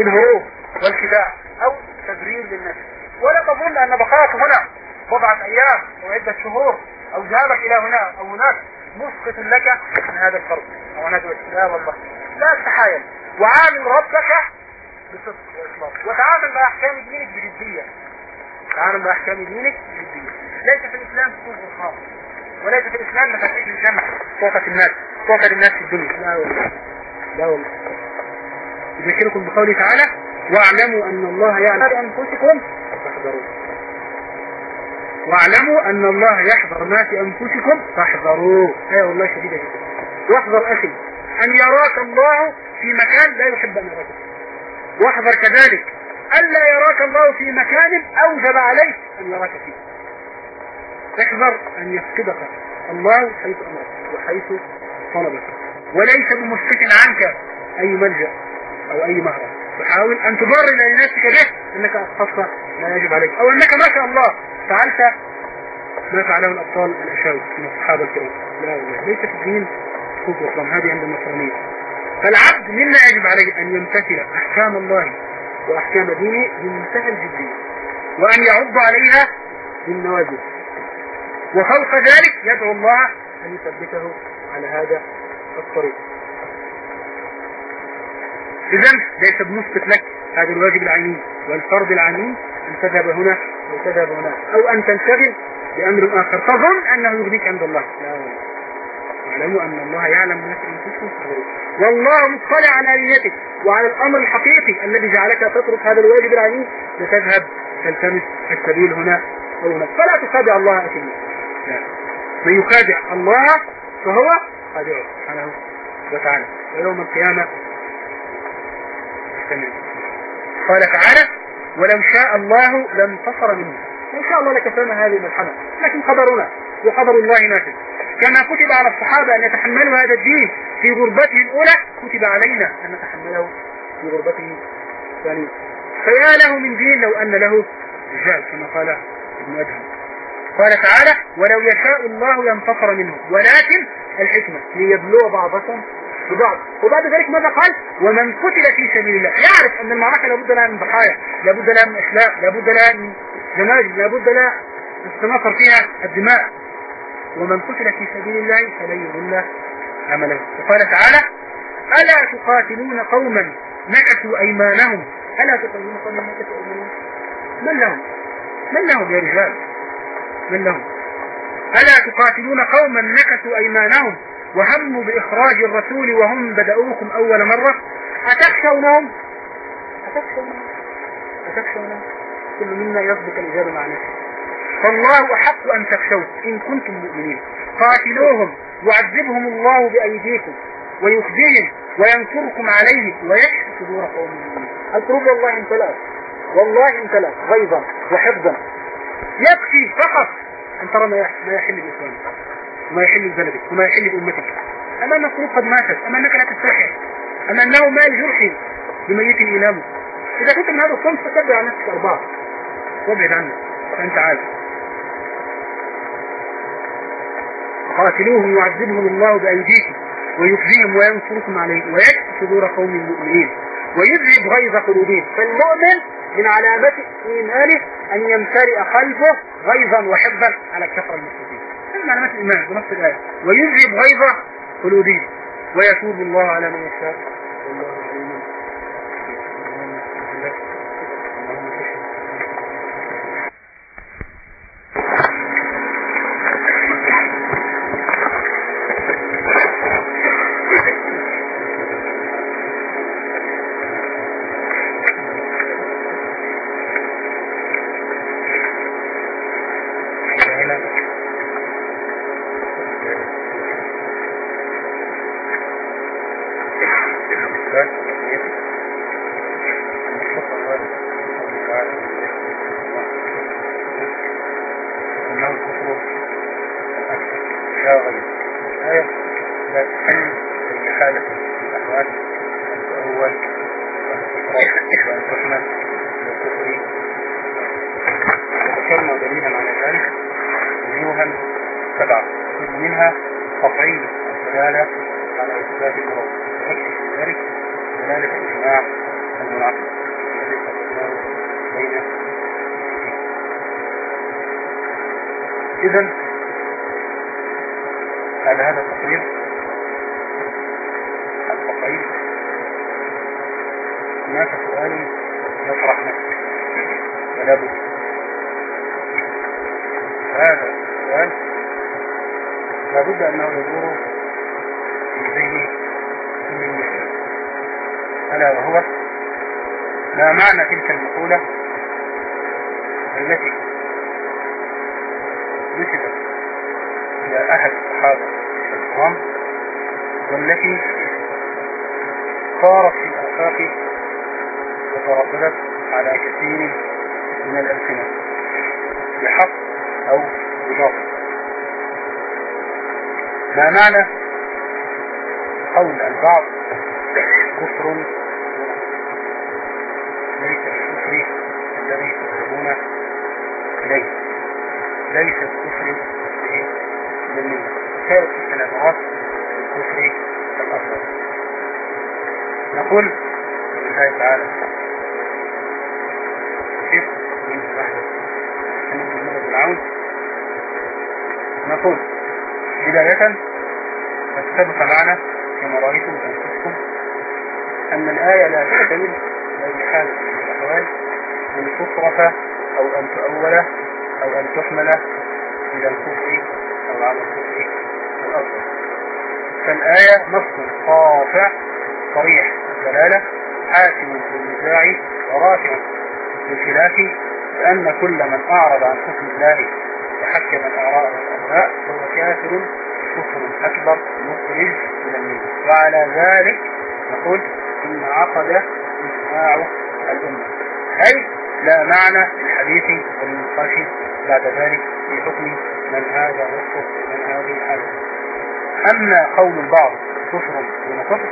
الهروب والخداع أو تبرير للنفس. ولا تظن أن بقاءك هنا بضعة أيام أو عدة شهور أو ذهابك إلى هنا أو هناك مسقط لك من هذا الفرض أو هذا لا والله لا تتحايل وعامل ربك بصدق وإخلاص. وتعامل مع أحكام دينك بجدية. تعامل مع أحكام دينك بجدية. ليس في الإسلام سوء الخاص وليس في الإسلام مفاتيح الجمع. صوفة الناس. صوفة الناس في الدنيا. لا والله. لا والله. يذكركم بقوله تعالى واعلموا أن الله يعلم أنفسكم فاحذروا واعلموا أن الله يحذر ما في أنفسكم فاحذروا إيه والله شديدة جدا. واحذر أخي أن يراك الله في مكان لا يحب أن يراك. واحذر كذلك الا يراك الله في مكان أوجب عليك أن يراك فيه. احذر أن يفقدك الله حيث أمرك وحيث طلبك. وليس بمسكت عنك اي ملجأ أو أي مهرب تحاول أن تبرر لنفسك به إنك أخطأت ما يجب عليك. أو إنك ما شاء الله. فعلت ما فعله الأبطال الاشاوس من الصحابة الكرام. لا والله. ليس في الدين خطوة أصلا هذه عند النصرانية فالعبد مما يجب عليه أن يمتثل أحكام الله وأحكام دينه بمنتهى الجدية وأن يعض عليها بالنوازل وفوق ذلك يدعو الله أن يثبته على هذا الطريق. اذا ليس بنسبة لك هذا الواجب العيني والفرض العيني أن تذهب هنا أو تذهب هنا أو أن تنشغل بامر آخر. تظن أنه يغنيك عند الله. لا. اعلموا أن الله يعلم ما في انفسكم والله مطلع على نيتك وعلى الأمر الحقيقي الذي جعلك تترك هذا الواجب العيني لتذهب تلتمس السبيل هنا أو هناك فلا تخادع الله أكيد من يخادع الله فهو خادعه سبحانه وتعالى. ويوم القيامة قال تعالى ولو شاء الله لانتصر منه إن شاء الله لكفانا هذه الملحمة لكن قدرنا وقدر الله نافذ. كما كتب على الصحابة أن يتحملوا هذا الدين في غربته الأولى كتب علينا أن نتحمله في غربته الثانية. فيا له من دين لو أن له رجال كما قال ابن أدهم. قال تعالى ولو يشاء الله لانتصر منه. ولكن الحكمة ليبلو بعضكم ببعض. وبعد ذلك ماذا قال؟ ومن قتل في سبيل الله. يعرف أن المعركة لابد لها من ضحايا لابد لها من اشلاء لابد لها من جناجل لابد لها تتناثر فيها الدماء. ومن قتل في سبيل الله فلن يضل عمله. وقال تعالى ألا تقاتلون قوما نكثوا أيمانهم؟ ألا تقاتلون قوما نكثوا أيمانهم؟ من لهم؟ من لهم يا رجال؟ من لهم؟ ألا تقاتلون قوما نكثوا أيمانهم؟ وهموا بإخراج الرسول وهم بدأوكم أول مرة. أتخشونهم؟ أتخشونهم. أتخشونهم. كل منا يصدق الإجابة مع نفسه فالله أحق أن تخشوه إن كنتم مؤمنين. قاتلوهم يعذبهم الله بأيديكم ويخزيهم وينصركم عليهم ويكشف صدور قوم المؤمنين. القلوب والله امتلأت. والله امتلأت. غيظا وحفظا. يكفي فقط أن ترى ما يحل الإسلام وما يحل ببلدك وما يحل بأمتك أما أن القلوب قد ماتت أما أنك لا تستحي أما أنه مال جرح بميت إيلامه إذا كنت من هذا الصنف فتبع عن نفسك أربعة وابعد عنه فأنت عارف. قاتلوهم يعذبهم الله بأيديكم ويخزيهم وينصركم عليهم ويكفي صدور قوم المؤمنين ويذهب غيظ قلوبهم. فالمؤمن من علامات إيمانه أن يمتلئ قلبه غيظا وحبا على الكفر المسلمين هذه من علامات الإيمان بنص الآية. ويذهب غيظ قلوبهم. ويتوب الله على من يشاء. نسبت إلى أحد الصحابة الكرام والتي صارت في الآفاق وترددت على كثير من الألسنة بحق أو بباطل. ما معنى قول البعض كفر؟ ليس الكفر الذي تذهبون إليه ليس الكفر بالملة كانت في العبارات الكفر الأفضل نقول لله تعالى كيف من أحدث من العون نقول بداية قد معنا كما رأيتم أنفسكم أن الآية لا تحتمل أي حال من الأحوال أن تصرف أو أن تؤول أو أن تحمل إلى الكفر أو على الكفر. الأصل فالآية نص قاطع صريح الدلالة حاكم بالنزاع ورافع بالخلاف بأن كل من أعرض عن حكم الله وحكم الآراء والأهواء فهو كافر كفر أكبر مخرج من الملة وعلى ذلك نقول إن عقد إجماع الأمة. أي لا معنى للحديث والنقاش بعد ذلك في حكم من هذا وصف من هذه الحالة. أما قول البعض كفر دون كفر.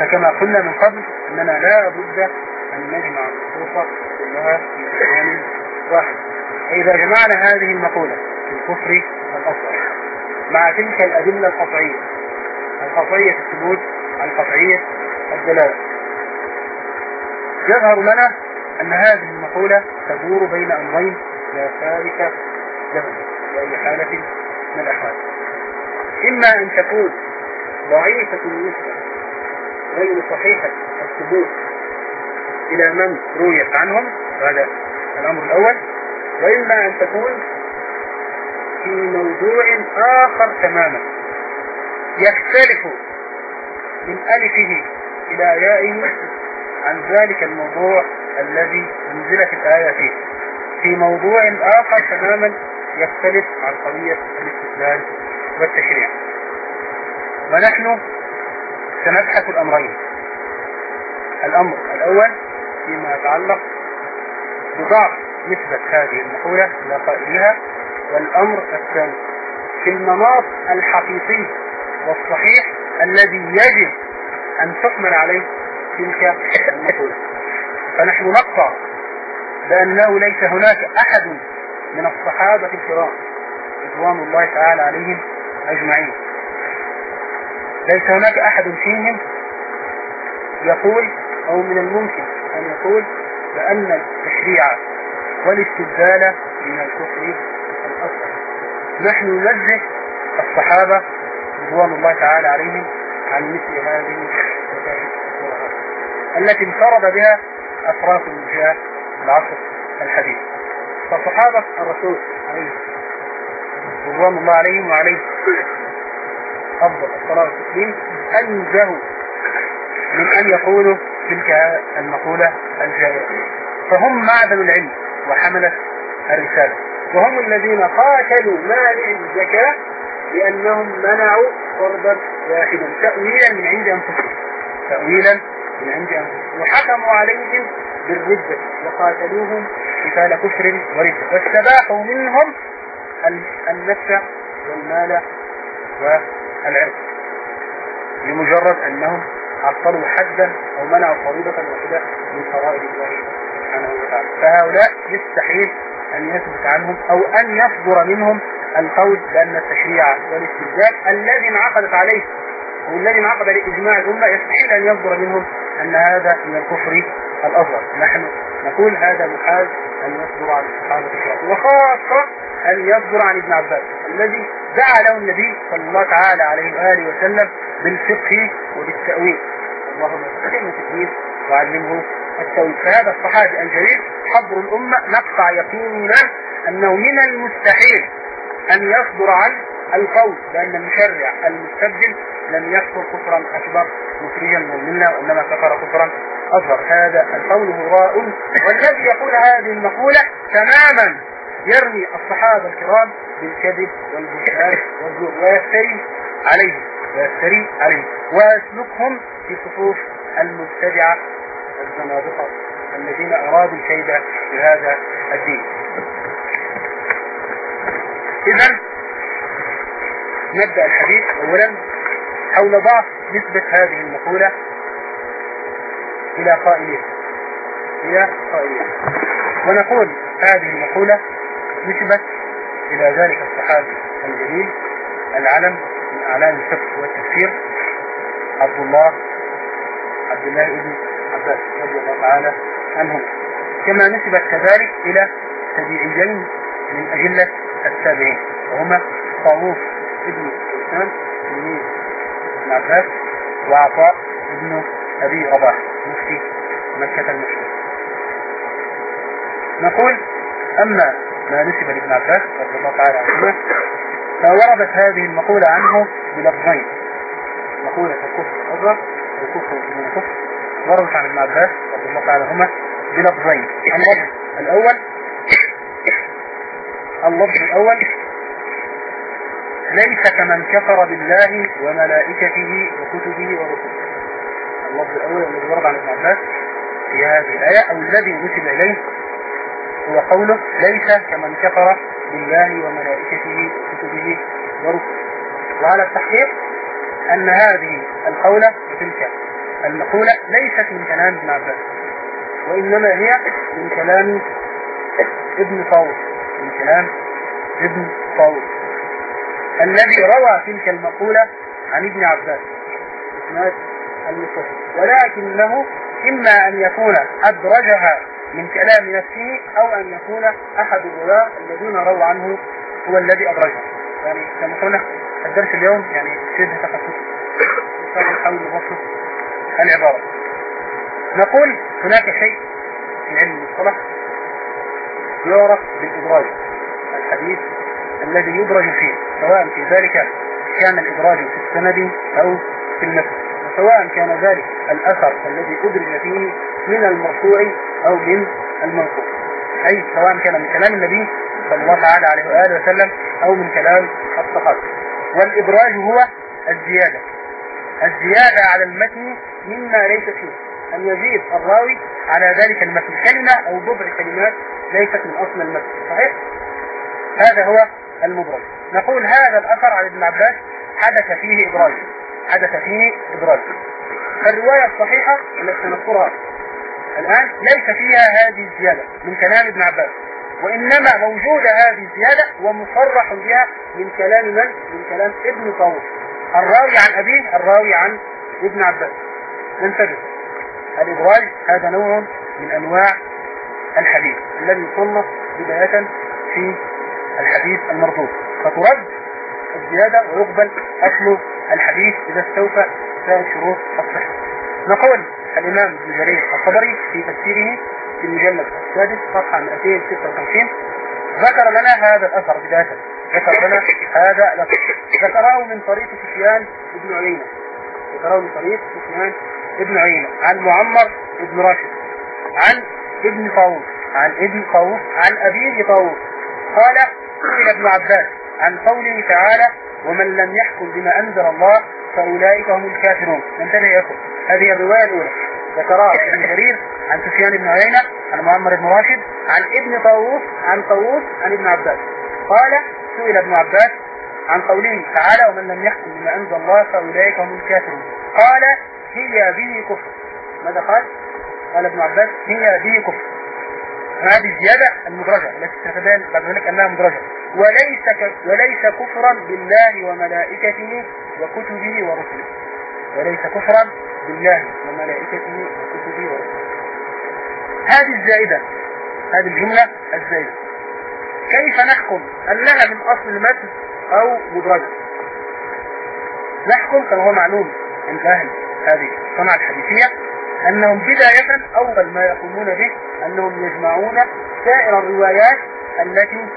فكما قلنا من قبل أننا لا بد أن نجمع النصوص كلها في مكان واحد. فإذا جمعنا هذه المقولة في الكفر الأصغر مع تلك الأدلة القطعية القطعية الثبوت القطعية الدلالة. يظهر لنا أن هذه المقولة تدور بين أمرين لا ثالث لهم في حالة من الأحوال. إما أن تكون ضعيفة النسبة غير صحيحة الثبوت إلى من رويت عنهم هذا الأمر الأول. وإما أن تكون في موضوع آخر تماما يختلف من ألفه إلى يائه عن ذلك الموضوع الذي أنزلت الآية فيه. في موضوع آخر تماما يختلف عن قضية الاستدلال والتشريع. ونحن سنبحث الأمرين. الأمر الأول فيما يتعلق بضعف نسبة هذه المقولة إلى قائلها والأمر الثاني في المناط الحقيقي والصحيح الذي يجب أن تحمل عليه تلك المقولة. فنحن نقطع بأنه ليس هناك أحد من الصحابة الكرام رضوان الله تعالى عليهم أجمعين. ليس هناك أحد فيهم يقول أو من الممكن أن يقول بأن التشريع والاستبدال من الكفر الأصغر. نحن ننزه الصحابة رضوان الله تعالى عليهم عن مثل هذه التي انفرد بها أطراف الجاه العصر الحديث. فصحابة الرسول عليه رضوان الله عليهم وعليه أفضل الصلاة والتسليم. أنزهوا من أن يقولوا تلك المقولة الجائرة فهم معدن العلم وحملة الرسالة. وهم الذين قاتلوا مانع الزكاة لأنهم منعوا فرضا واحدا. تأويلا من عند أنفسهم. تأويلا من عند أنفسهم. وحكموا عليهم بالردة وقاتلوهم قتال كفر وردة. واستباحوا منهم النفس والمال والعرض لمجرد أنهم عطلوا حدا أو منعوا فريضة واحدة من فرائض الله سبحانه وتعالى. فهؤلاء يستحيل أن يثبت عنهم أو أن يصدر منهم القول بأن التشريع والاستبدال الذي انعقدت عليه والذي انعقد لإجماع الأمة يستحيل أن يصدر منهم أن هذا من الكفر الأصغر نحن نقول هذا محال أن يصدر عن الصحابة وخاصة أن يصدر عن ابن عباس الذي دعا له النبي صلى الله تعالى عليه وآله وسلم بالفقه وبالتأويل. اللهم استقم التأويل وعلمه التأويل فهذا الصحابي الجليل حبر الأمة نقطع يقيننا أنه من المستحيل أن يصدر عن القول بأن المشرع المستبدل لم يكفر كفرا أكبر مخرجا منا وإنما كفر كفرا أصغر هذا القول هراء والذي يقول هذه المقولة تماما يرمي الصحابة الكرام بالكذب والبهتان والزور ويفتري عليه ويفتري عليه ويسلكهم في صفوف المبتدعة الزنادقة الذين أرادوا الكيد بهذا الدين. إذا نبدأ الحديث أولا حول ضعف نسبة هذه المقولة إلى قائلين. إلى قائلين. ونقول هذه المقولة نسبت إلى ذلك الصحابي الجليل العلم من أعلام الفقه والتفسير عبد الله عبد الله بن عباس رضي الله تعالى عنهم كما نسبت كذلك إلى تبيعيين من أجلة التابعين وهما طاووس ابن سليمان ابن عباس وعطاء ابن أبي رباح. مفتي مكة المشهور نقول أما ما نسب لابن عباس رضي الله تعالى عنهما فوردت هذه المقولة عنه بلفظين. مقولة الكفر الأصغر والكفر من الكفر وردت عن ابن عباس رضي الله تعالى عنهما بلفظين. اللفظ الأول اللفظ الأول ليس كمن كفر بالله وملائكته وكتبه ورسله. اللفظ الأول الذي ورد عن ابن عباس في هذه الآية أو الذي نسب إليه هو قوله ليس كمن كفر بالله وملائكته وكتبه ورسله وعلى التحقيق أن هذه القولة وتلك المقولة ليست من كلام ابن عباس وإنما هي من كلام ابن طاووس من كلام ابن طاووس. الذي روى تلك المقولة عن ابن عباس. اسناد المتصل ولكنه إما أن يكون أدرجها من كلام نفسه أو أن يكون أحد الرواة الذين رووا عنه هو الذي أدرجها يعني كما قلنا الدرس اليوم يعني شبه تخصص. نحاول نبسط العبارة. نقول هناك شيء في علم المصطلح يعرف بالإدراج. الحديث الذي يدرج فيه سواء في ذلك كان الإدراج في السند أو في المتن وسواء كان ذلك الأثر الذي أدرج فيه من المرفوع أو من المنقوص. أي سواء كان من كلام النبي صلى الله تعالى عليه وآله وسلم أو من كلام الصحابة. والإدراج هو الزيادة. الزيادة على المتن مما ليس فيه. أن يزيد الراوي على ذلك المتن. كلمة أو بضع كلمات ليست من أصل المتن. صحيح؟ هذا هو المدرج. نقول هذا الأثر عن ابن عباس حدث فيه إدراج حدث فيه إدراج الرواية الصحيحة التي سنذكرها الآن ليس فيها هذه الزيادة من كلام ابن عباس وإنما موجودة هذه الزيادة ومصرح بها من كلام من؟ من كلام ابن طاووس الراوي عن أبيه الراوي عن ابن عباس. ننتبه. الإدراج هذا نوع من أنواع الحديث الذي يصنف بداية في الحديث المردود. فترد الزيادة ويقبل أصل الحديث إذا استوفى سائر شروط الصحة. نقول الإمام ابن جرير الطبري في تفسيره في المجلد السادس صفحة 256 ذكر لنا هذا الأثر بداية. ذكر لنا هذا الأثر. ذكره من طريق سفيان بن عيينة. ذكره من طريق سفيان بن عيينة. عن معمر بن راشد. عن ابن طاووس. عن ابن طاووس. عن أبيه طاووس. قال سئل ابن عباس. عن قوله تعالى ومن لم يحكم بما أنزل الله فأولئك هم الكافرون. انتبه يا أخو هذه الرواية الأولى. ذكرها ابن جرير عن سفيان بن عيينة عن معمر بن راشد عن ابن طاووس عن طاووس عن ابن عباس. قال سئل ابن عباس عن قوله تعالى ومن لم يحكم بما أنزل الله فأولئك هم الكافرون. قال هي به كفر. ماذا قال؟ قال ابن عباس هي به كفر. هذه الزيادة المدرجة التي ستبان بعد ذلك أنها مدرجة. وليس وليس كفرا بالله وملائكته وكتبه ورسله. وليس كفرا بالله وملائكته وكتبه ورسله. هذه الزائدة هذه الجملة الزائدة. كيف نحكم أنها من أصل المتن أو مدرجة؟ نحكم كما هو معلوم عند أهل هذه الصنعة الحديثية أنهم بداية أول ما يقومون به أنهم يجمعون سائر الروايات التي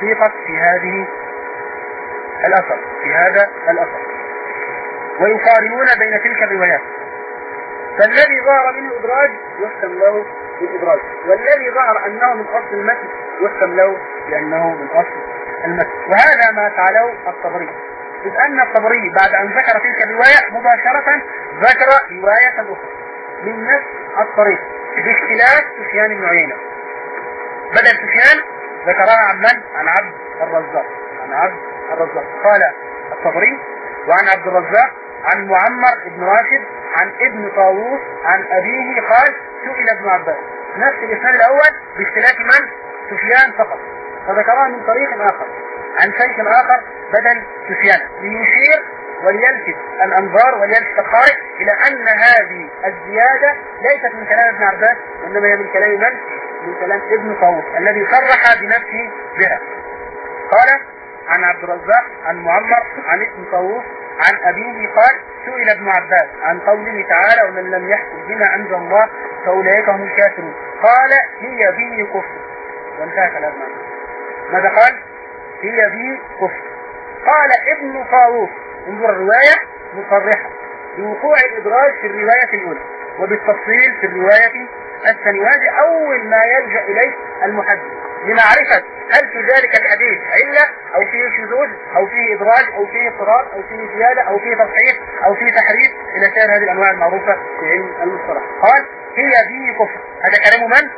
سيقت في هذه الأثر في هذا الأثر. ويقارنون بين تلك الروايات. فالذي ظهر منه إدراج يحكم له بالإدراج والذي ظهر أنه من أصل المتن يحكم له بأنه من أصل المتن. وهذا ما فعله الطبري. إذ أن الطبري بعد أن ذكر تلك الرواية مباشرة ذكر رواية أخرى. من نفس الطريق باختلاف سفيان بن عيينة. بدل سفيان ذكرها عن من؟ عن عبد الرزاق. عن عبد الرزاق. قال الطبري وعن عبد الرزاق عن معمر بن راشد عن ابن طاووس عن أبيه قال سئل ابن عباس. نفس الإسناد الأول باختلاف من؟ سفيان فقط. فذكرها من طريق آخر. عن شيخ آخر بدل سفيان. ليشير وليلفت الأنظار وليلفت القارئ إلى أن هذه الزيادة ليست من كلام ابن عباس وإنما هي من كلام من؟ من كلام ابن طاووس الذي صرح بنفسه بها. قال عن عبد الرزاق عن معمر عن ابن طاووس عن أبيه قال سئل ابن عباس عن قوله تعالى ومن لم يحكم بما أنزل الله فأولئك هم الكافرون قال هي به كفر وانتهى كلام. ماذا قال؟ هي به كفر قال ابن طاووس انظر الرواية مصرحة. بوقوع الإدراج في الرواية الأولى وبالتفصيل في الرواية الثانية. وهذه أول ما يلجأ إليه المحدث لمعرفة هل في ذلك الحديث علة أو فيه شذوذ أو فيه إدراج أو فيه اضطراب أو فيه زيادة أو فيه تصحيح أو فيه تحريف. إلى سائر هذه الأنواع المعروفة في علم المصطلح. قال هي به كفر. هذا كلام من؟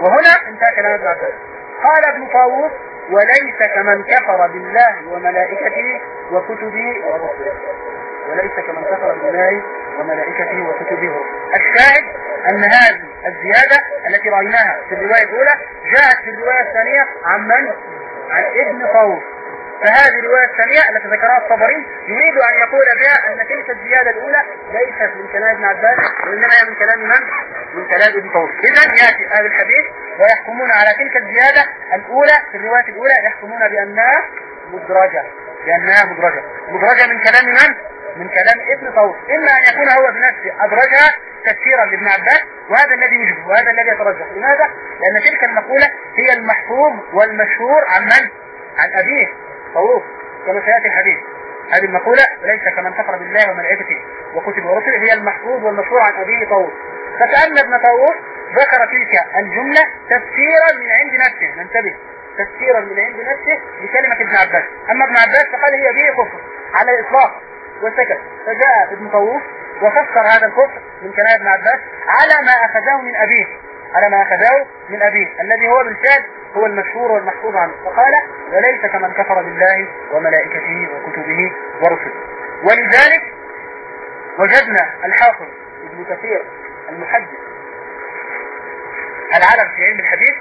وهنا انتهى كلام ابن عباس. قال ابن طاووس وليس كمن كفر بالله وملائكته وكتبه ورسله وليس كمن كفر بالله وملائكته وكتبه الشاهد أن هذه الزيادة التي رأيناها في الرواية الأولى جاءت في الرواية الثانية عن من؟ عن ابن طاووس فهذه الرواية الثانية التي ذكرها الطبري يريد أن يقول بها أن تلك الزيادة الأولى ليست من كلام ابن عباس وإنما هي من كلام من؟ من كلام ابن طاووس إذا يأتي أهل الحديث ويحكمون على تلك الزيادة الأولى في الرواية الأولى يحكمون بأنها مدرجة بأنها مدرجة مدرجة من كلام من؟ من كلام ابن طاووس إما أن يكون هو بنفسه أدرجها تفسيرا لابن عباس وهذا الذي يجب وهذا الذي يترجح لماذا؟ لأن تلك المقولة هي المحفوظ والمشهور عن من؟ عن أبيه طاووس كما سيأتي الحديث. هذه المقولة ليس كمن كفر بالله وملائكته وكتب ورسله هي المحفوظ والمشهور عن أبيه طاووس. فكأن ابن طاووس ذكر تلك الجملة تفسيرا من عند نفسه. ننتبه. تفسيرا من عند نفسه لكلمة ابن عباس. أما ابن عباس فقال هي به كفر على الإطلاق وسكت فجاء ابن طاووس وفسر هذا الكفر من كلام ابن عباس على ما أخذه من أبيه على ما أخذه من أبيه الذي هو بالفعل هو المشهور والمحفوظ عنه فقال وليس كمن كفر بالله وملائكته وكتبه ورسله. ولذلك وجدنا الحافظ ابن كثير المحدث العلم في علم الحديث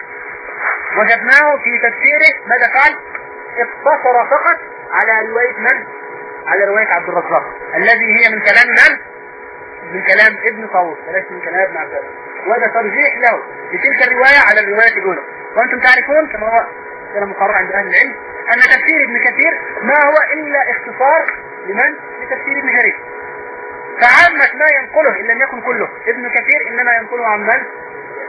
وجدناه في تفسيره ماذا قال اقتصر فقط على رواية من؟ على رواية عبد الرزاق. الذي هي من كلام من؟ من كلام ابن طاووس وليس من كلام ابن عباس. وهذا ترجيح له لتلك الرواية على الرواية الأولى. وأنتم تعرفون كما هو كلام مقرر عند أهل العلم أن تفسير ابن كثير ما هو إلا اختصار لمن؟ لتفسير ابن جرير. فعامة ما ينقله إن لم يكن كله. ابن كثير إنما ينقله عن من؟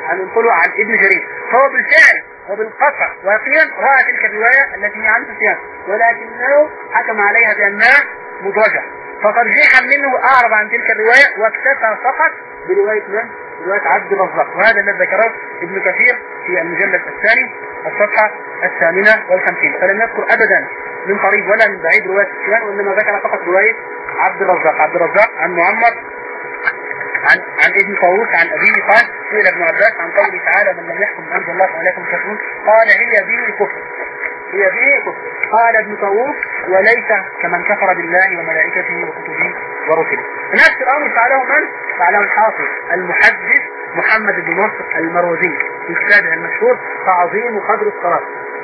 عن ينقله عن ابن جرير. فهو بالفعل وبالقطع ويقينا رأى تلك الرواية التي هي عن سفيان. ولكنه حكم عليها بأنها مدرجة فترجيحا منه أعرض عن تلك الرواية واكتفى فقط برواية من؟ برواية عبد الرزاق. وهذا الذي ذكره ابن كثير في المجلد الثاني الصفحة الثامنة والخمسين. فلم يذكر أبدا من قريب ولا من بعيد رواية سفيان وإنما ذكر فقط رواية عبد الرزاق. عبد الرزاق عن معمر عن عن ابن طاووس عن أبيه قال سئل ابن عباس عن قوله تعالى من لم يحكم بأمر الله فاولئك هم قال هي به كفر هي كفر قال ابن طاووس وليس كمن كفر بالله وملائكته وكتبه ورسله. نفس الأمر فعله من؟ فعله الحافظ المحدث محمد بن نصر المروزي في كتابه المشهور تعظيم قدر الصلاة.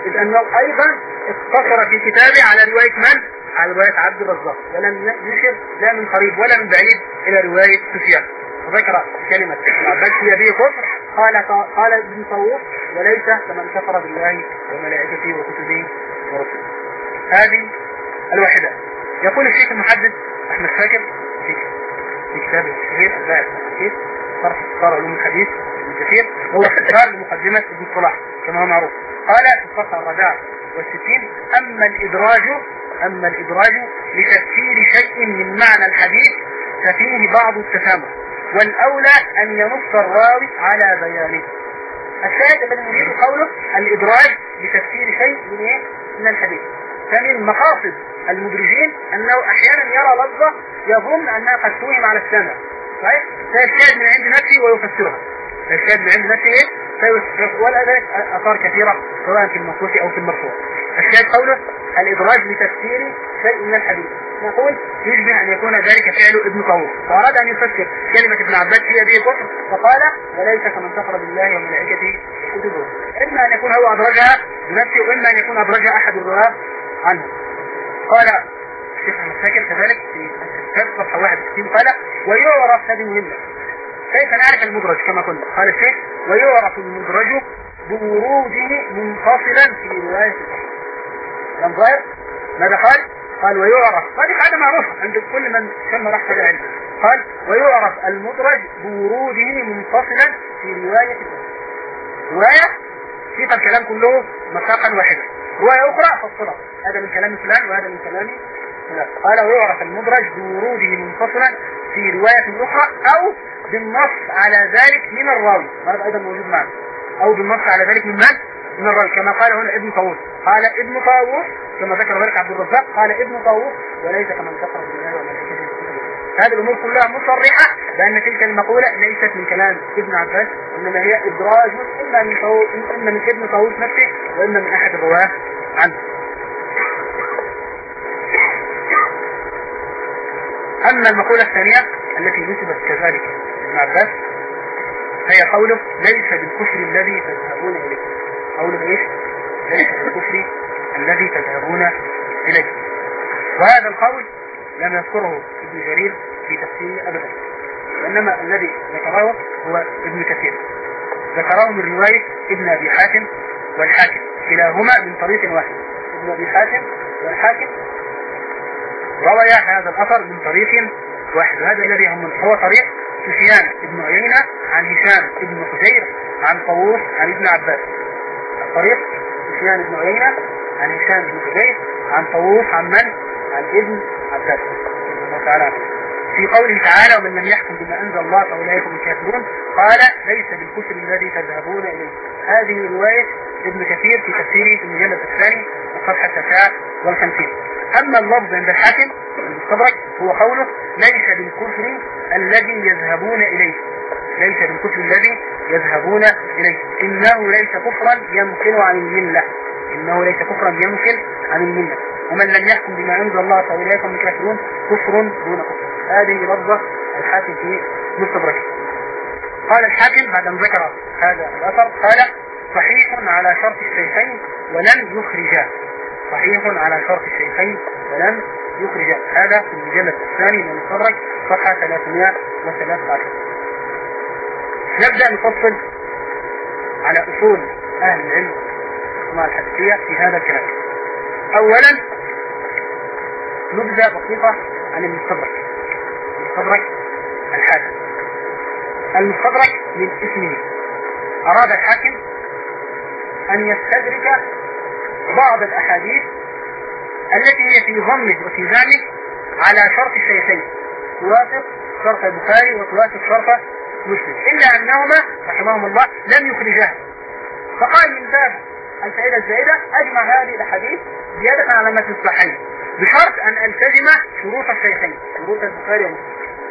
إذ أنه أيضا اقتصر في كتابه على رواية من؟ على رواية عبد الرزاق. ولم يشر لا من قريب ولا من بعيد إلى رواية سفيان. وذكر كلمة. بل في يديه كفر قال قال ابن طاووس وليس كمن كفر بالله وملائكته وكتبه ورسله. هذه الواحدة. يقول الشيخ المحدث أحمد شاكر في كتابه الشهير الباعث الحديث صرح اختصار علوم الحديث ابن كثير هو استقرار لمقدمة ابن صلاح كما هو معروف. قال في الصفحة الرابعة والستين أما الإدراج أما الإدراج لتفسير شيء من معنى الحديث ففيه بعض التسامح. والأولى أن ينص الراوي على بيانه الشاهد الذي يريد قوله الإدراج لتفسير شيء من إيه؟ من الحديث فمن مقاصد المدرجين أنه أحيانا يرى لفظة يظن أنها قد توهم على السامع صحيح؟ فيجتهد من عند نفسه ويفسرها فيجتهد من عند نفسه إيه؟ ولا ذلك أثار كثيرة سواء في المنصوص أو في المرفوع الشاهد قوله الإدراج لتفسير شيء من الحديث. نقول يشبه أن يكون ذلك فعل ابن طاووس. فأراد أن يفسر كلمة ابن عباس في يده كفر فقال وليس كمن كفر بالله وملائكته وكتبه. إما أن يكون هو أدرجها بنفسه وإما أن يكون أدرجها أحد الرواة عنه. قال الشيخ المساكر كذلك في صفحة 61 قال ويعرف هذه مهمة كيف نعرف المدرج كما قلنا؟ قال الشيخ ويعرف المدرج بوروده منفصلا في رواية كم ظاهر ماذا قال؟ قال ويعرف. هذه قاعدة معروفة عند كل من شم رحت العلم قال ويعرف المدرج بوروده منفصلا في رواية رواية؟ فيها الكلام كله؟ مساقا واحدا رواية أخرى؟ فصلت هذا من كلام فلان وهذا من كلام فلان. قال ويعرف المدرج بوروده منفصلا في رواية أخرى أو بالنص على ذلك من الراوي. هذا أيضا موجود معنا أو بالنص على ذلك من من؟ من الراوي كما قال هنا ابن طاووس. قال ابن طاووس كما ذكر ذلك عبد الرزاق قال ابن طاووس وليس كمن كفر بالله وملائكته هذه الأمور كلها مصرحة بأن تلك المقولة ليست من كلام ابن عباس إنما هي إدراج إما من إما من ابن طاووس نفسه وإما من أحد الرواة عنه. أما المقولة الثانية التي نسبت كذلك ابن عباس هي قوله ليس بالكفر الذي تذهبون إليه. قوله إيش؟ ليس بالكفر الذي تذهبون إليه. وهذا القول لم يذكره ابن جرير في تفسيره أبدا وإنما الذي ذكره هو ابن كثير. ذكره من رواية ابن أبي حاتم والحاكم كلاهما من طريق واحد. ابن أبي حاتم والحاكم روي هذا الأثر من طريق واحد. وهذا الذي هو طريق سفيان بن عيينة عن هشام بن حجير عن طاووس عن ابن عباس. الطريق سفيان بن عيينة عن هشام بن حجير عن طاووس عن من؟ عن ابن عباس. تعالى في قوله تعالى ومن لم يحكم بما أنزل الله فأولئك هم الكافرون قال ليس بالكفر الذي تذهبون إليه هذه رواية ابن كثير في تفسيره في المجلد الثاني الصفحه التاسعه والخمسين. أما اللفظ عند الحاكم المستدرك هو قوله ليس بالكفر الذي يذهبون إليه ليس بالكفر الذي يذهبون إليه. إنه ليس كفرا يمكن عن الملة. إنه ليس كفرا يمكن عن الملة. ومن لم يحكم بما أنزل الله فأولئك هم الكافرون. كفر دون كفر. هذه لفظة الحاكم في مستدرك قال الحاكم بعد أن ذكر هذا الأثر قال صحيح على شرط الشيخين ولم يخرجا. صحيح على شرط الشيخين ولم يخرجا. هذا في المجلد الثاني من المستدرك صفحة 313 نبدأ نفصل على أصول أهل العلم مع الحديثية في هذا الكلام. أولا نبذة بسيطة عن المستدرك. المستدرك الحاكم. المستدرك من اسمه. أراد الحاكم أن يستدرك بعض الأحاديث التي هي في ظنه وفي ذلك على شرط الشيخين توافق شرط البخاري وتوافق شرط مسلم. إلا أنهما رحمهم الله لم يخرجها فقال من باب الفائدة الزائدة أجمع هذه الأحاديث زيادة على ما في الصحيح بشرط أن ألتزم شروط الشيخين شروط البخاري ومسلم.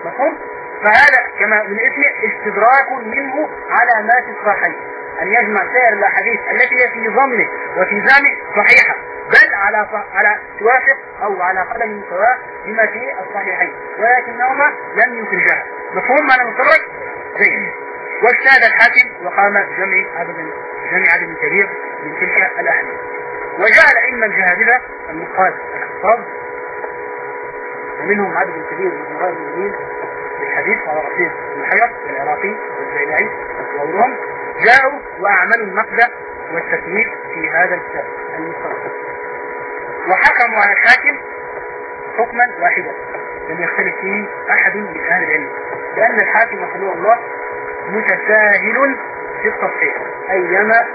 مفهوم؟ فهذا كما من اسمه استدراك منه على ما في الصحيح أن يجمع سائر الأحاديث التي هي في ظنه وفي زعمه صحيحة بل على على توافق أو على قدم سواء بما في الصحيحين ولكنهما لم يخرجها مفهوم؟ معنى المتفرق زين. واجتهد الحاكم وقام بجمع عدد جمع عدد كبير من تلك الأحاديث وجعل علم الجهابذة النقاد الحفاظ ومنهم عدد كبير من امراء المؤمنين الحديث على رصيد بن حجر والعراقي والزيلعي وغيرهم جاءوا وأعملوا النقد والتثبيت في هذا الكتاب المصطلح وحكموا على الحاكم حكما واحدا لم يختلف فيه أحد من أهل العلم. لأن الحاكم رحمه الله متساهل في التصحيح أيما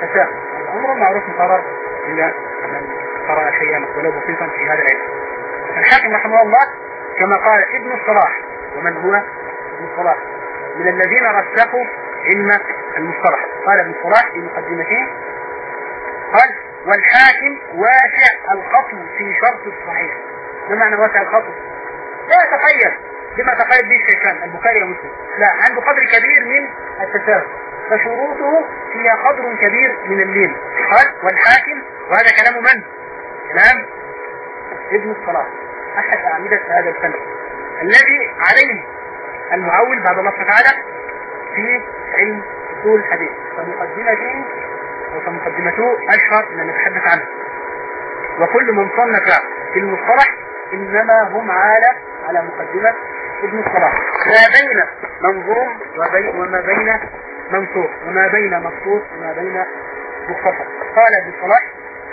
تساهل الأمر معروف مقرر إلا من قرأ شيئا ولو بسيطا في هذا العلم. الحاكم رحمه الله كما قال ابن الصلاح ومن هو؟ ابن الصلاح. من الذين رسخوا علم المصطلح. قال ابن الصلاح في مقدمته قال والحاكم واسع الخطو في شرط الصحيح. ما معنى واسع الخطو؟ لا يتقيد بما تقيد به الشيخان البخاري ومسلم. لا عنده قدر كبير من التساهل فشروطه فيها قدر كبير من اللين. قال والحاكم وهذا كلام من؟ كلام ابن الصلاح. أحد أعمدة هذا الفن. الذي عليه المعول بعد الله وتعالى في علم أصول الحديث. فمقدمته أو فمقدمته أشهر من نتحدث عنه. وكل من صنف في المصطلح إنما هم على على مقدمة ابن الصلاح. ما بين منظوم وما بين منصور وما بين مقصود وما بين مختصر. قال ابن الصلاح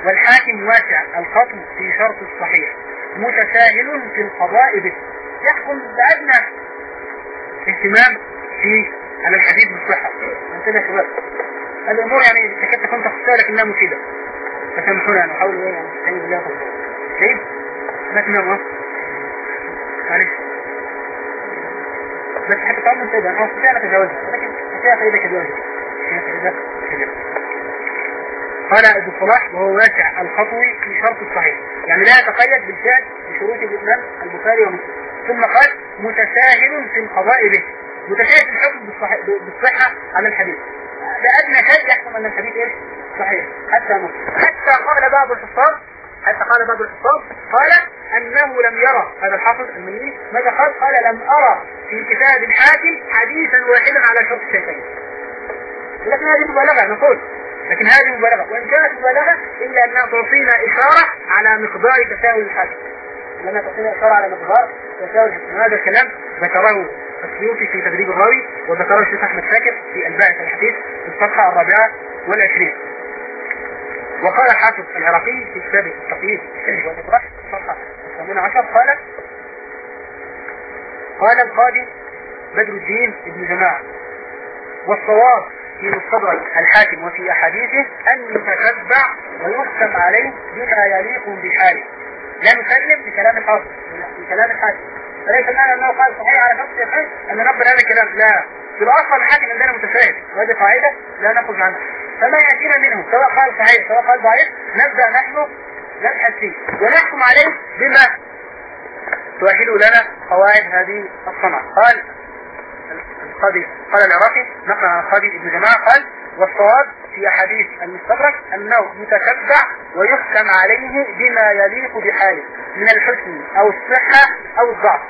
والحاكم واسع الخطم في شرط الصحيح متساهل في القضاء به. يحكم بأدنى اهتمام في على الحديث بالصحة. انتبه يا شباب. الأمور يعني تكاد تكون تخصها لكنها مفيدة. فسامحونا نحاول إيه يعني نستعين بالله. طيب. ما تنام معلش. بس حتى تعمل كده استطيع ان اتجاوزها ولكن فيها فائدة كبيرة فيها فائدة كبيرة قال ابن صلاح وهو واسع الخطوي في شرط الصحيح. يعني لا يتقيد بالفعل بشروط الإمام البخاري ومسلم. ثم قال متساهل في القضاء به. متساهل في الحكم بالصحة على الحديث. لأدنى شيء يحكم أن الحديث إيه؟ صحيح. حتى مسلم حتى قال بعض الحفاظ حتى قال بعض الحفاظ قال أنه لم يرى. هذا الحافظ المني ماذا قال؟ قال لم أرى في كتاب الحاكم حديثا واحدا على شرط الشيخين لكن هذه مبالغة نقول. لكن هذه مبالغة. وإن كانت مبالغة إلا أنها تعطينا إشارة على مقدار تساهل الحاكم. لما تعطينا إشارة على مقدار تساهل الحاكم. هذا الكلام ذكره السيوطي في تدريب الراوي وذكره الشيخ أحمد شاكر في الباعث الحديث في الصفحة الرابعة والعشرين. وقال الحافظ العراقي في كتابه التقييد والإطراح الثامنة عشر قال قال القاضي بدر الدين ابن جماعة والصواب في مستدرك الحاكم وفي أحاديثه أن يتتبع ويحكم عليه بما يليق بحاله. لا نسلم بكلام الحافظ بكلام الحاكم. فليس معنى أنه قال صحيح على نفس الحين أن نقبل هذا الكلام؟ لا. في الأصل الحاكم عندنا متفاهم. وهذه قاعدة لا نخرج عنها. فما يأتينا منه سواء قال صحيح سواء قال ضعيف نبدأ نحن نبحث فيه ونحكم عليه بما تؤهل لنا قواعد هذه الصنعة. قال القاضي قال العراقي نقل عن القاضي ابن جماعة قال والصواب في أحاديث المستدرك أنه يتتبع ويحكم عليه بما يليق بحاله من الحسن أو الصحة أو الضعف.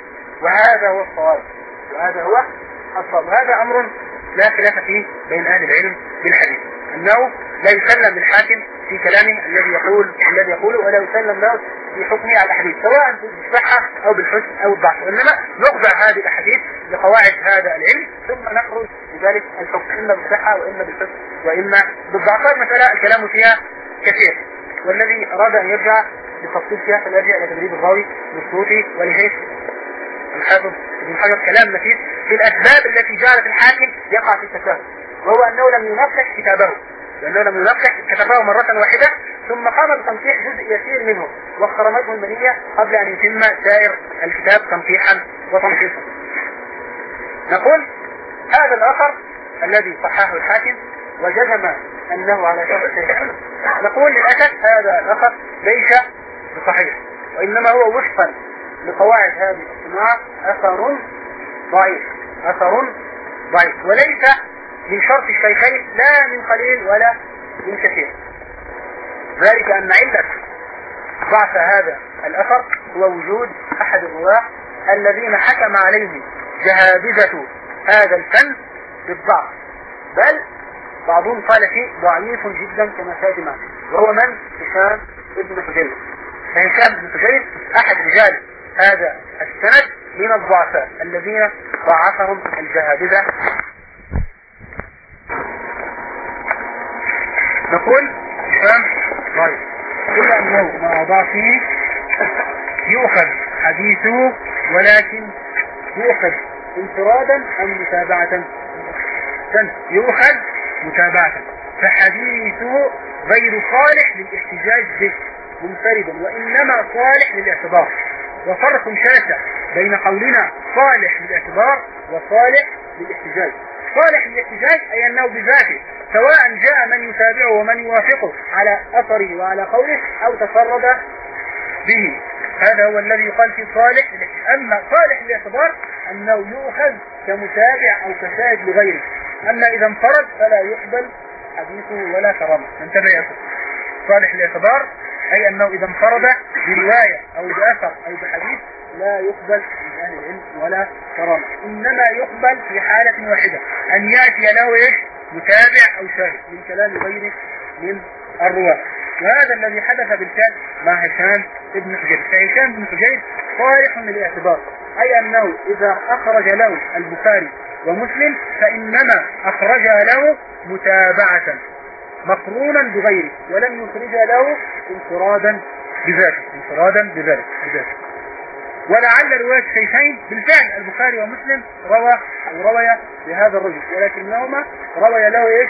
وهذا هو الصواب وهذا هو الصواب. وهذا أمر لا خلاف فيه بين أهل العلم بالحديث. أنه لا يسلم للحاكم في كلامه الذي يقول الذي يقوله ولا يسلم له في حكمه على الأحاديث سواء بالصحة أو بالحسن أو الضعف وإنما نخضع هذه الأحاديث لقواعد هذا العلم ثم نخرج بذلك الحكم إما بالصحة وإما بالحسن وإما بالضعف. هذه مسألة الكلام فيها كثير والذي أراد أن يرجع بالتفصيل فيها فليرجع إلى تدريب الراوي للصوتي ولهيث الحافظ ابن حجر كلام نفيس في الأسباب التي جعلت الحاكم يقع في التساهل وهو أنه لم ينقح كتابه لأنه لم ينقح كتبه مرة واحدة ثم قام بتنقيح جزء يسير منه واخترمته المنية قبل أن يتم سائر الكتاب تنقيحا وتنقيحا نقول هذا الأثر الذي صححه الحاكم وجزم أنه على شرط الشيخين نقول للأسف هذا الأثر ليس بصحيح وإنما هو وفقا لقواعد هذه الصناعة أثر ضعيف أثر ضعيف وليس من شرط الشيخين لا من قليل ولا من كثير. ذلك أن علة ضعف هذا الأثر هو وجود أحد الرواة الذين حكم عليه جهابذة هذا الفن بالضعف. بل بعضهم قال فيه ضعيف جدا كما سيأتي وهو من؟ هشام ابن حجير. فهشام بن حجير أحد رجال هذا السند من الضعفاء الذين ضعفهم الجهابذة. نقول الإمام طيب. كل أنه ما ضعفه يؤخذ حديثه ولكن يؤخذ انفرادا أم متابعة؟ يؤخذ متابعة. فحديثه غير صالح للاحتجاج به منفردا وإنما صالح للاعتبار. وفرق شاسع بين قولنا صالح للاعتبار وصالح للاحتجاج. صالح للاحتجاج أي أنه بذاته سواء جاء من يتابعه ومن يوافقه على أثره وعلى قوله أو تفرد به. هذا هو الذي يقال في صالح أما صالح للاعتبار أنه يؤخذ كمتابع أو كشاهد لغيره. أما إذا انفرد فلا يقبل حديثه ولا كرامه. انتبه يا صالح الاعتبار أي أنه إذا انفرد برواية أو بأثر أو بحديث لا يقبل من أهل العلم ولا كرامة. إنما يقبل في حالة واحدة أن يأتي له إيه متابع أو شاهد من كلام غيره من الرواة. وهذا الذي حدث بالفعل مع هشام ابن حجير فهشام بن حجير صالح للاعتبار أي أنه إذا أخرج له البخاري ومسلم فإنما أخرج له متابعة مقرونا بغيره ولم يخرج له انفرادا بذاته. انفرادا بذلك بذاته. ولعل رواية الشيخين بالفعل البخاري ومسلم روى أو روي لهذا الرجل ولكنهما روي له إيش؟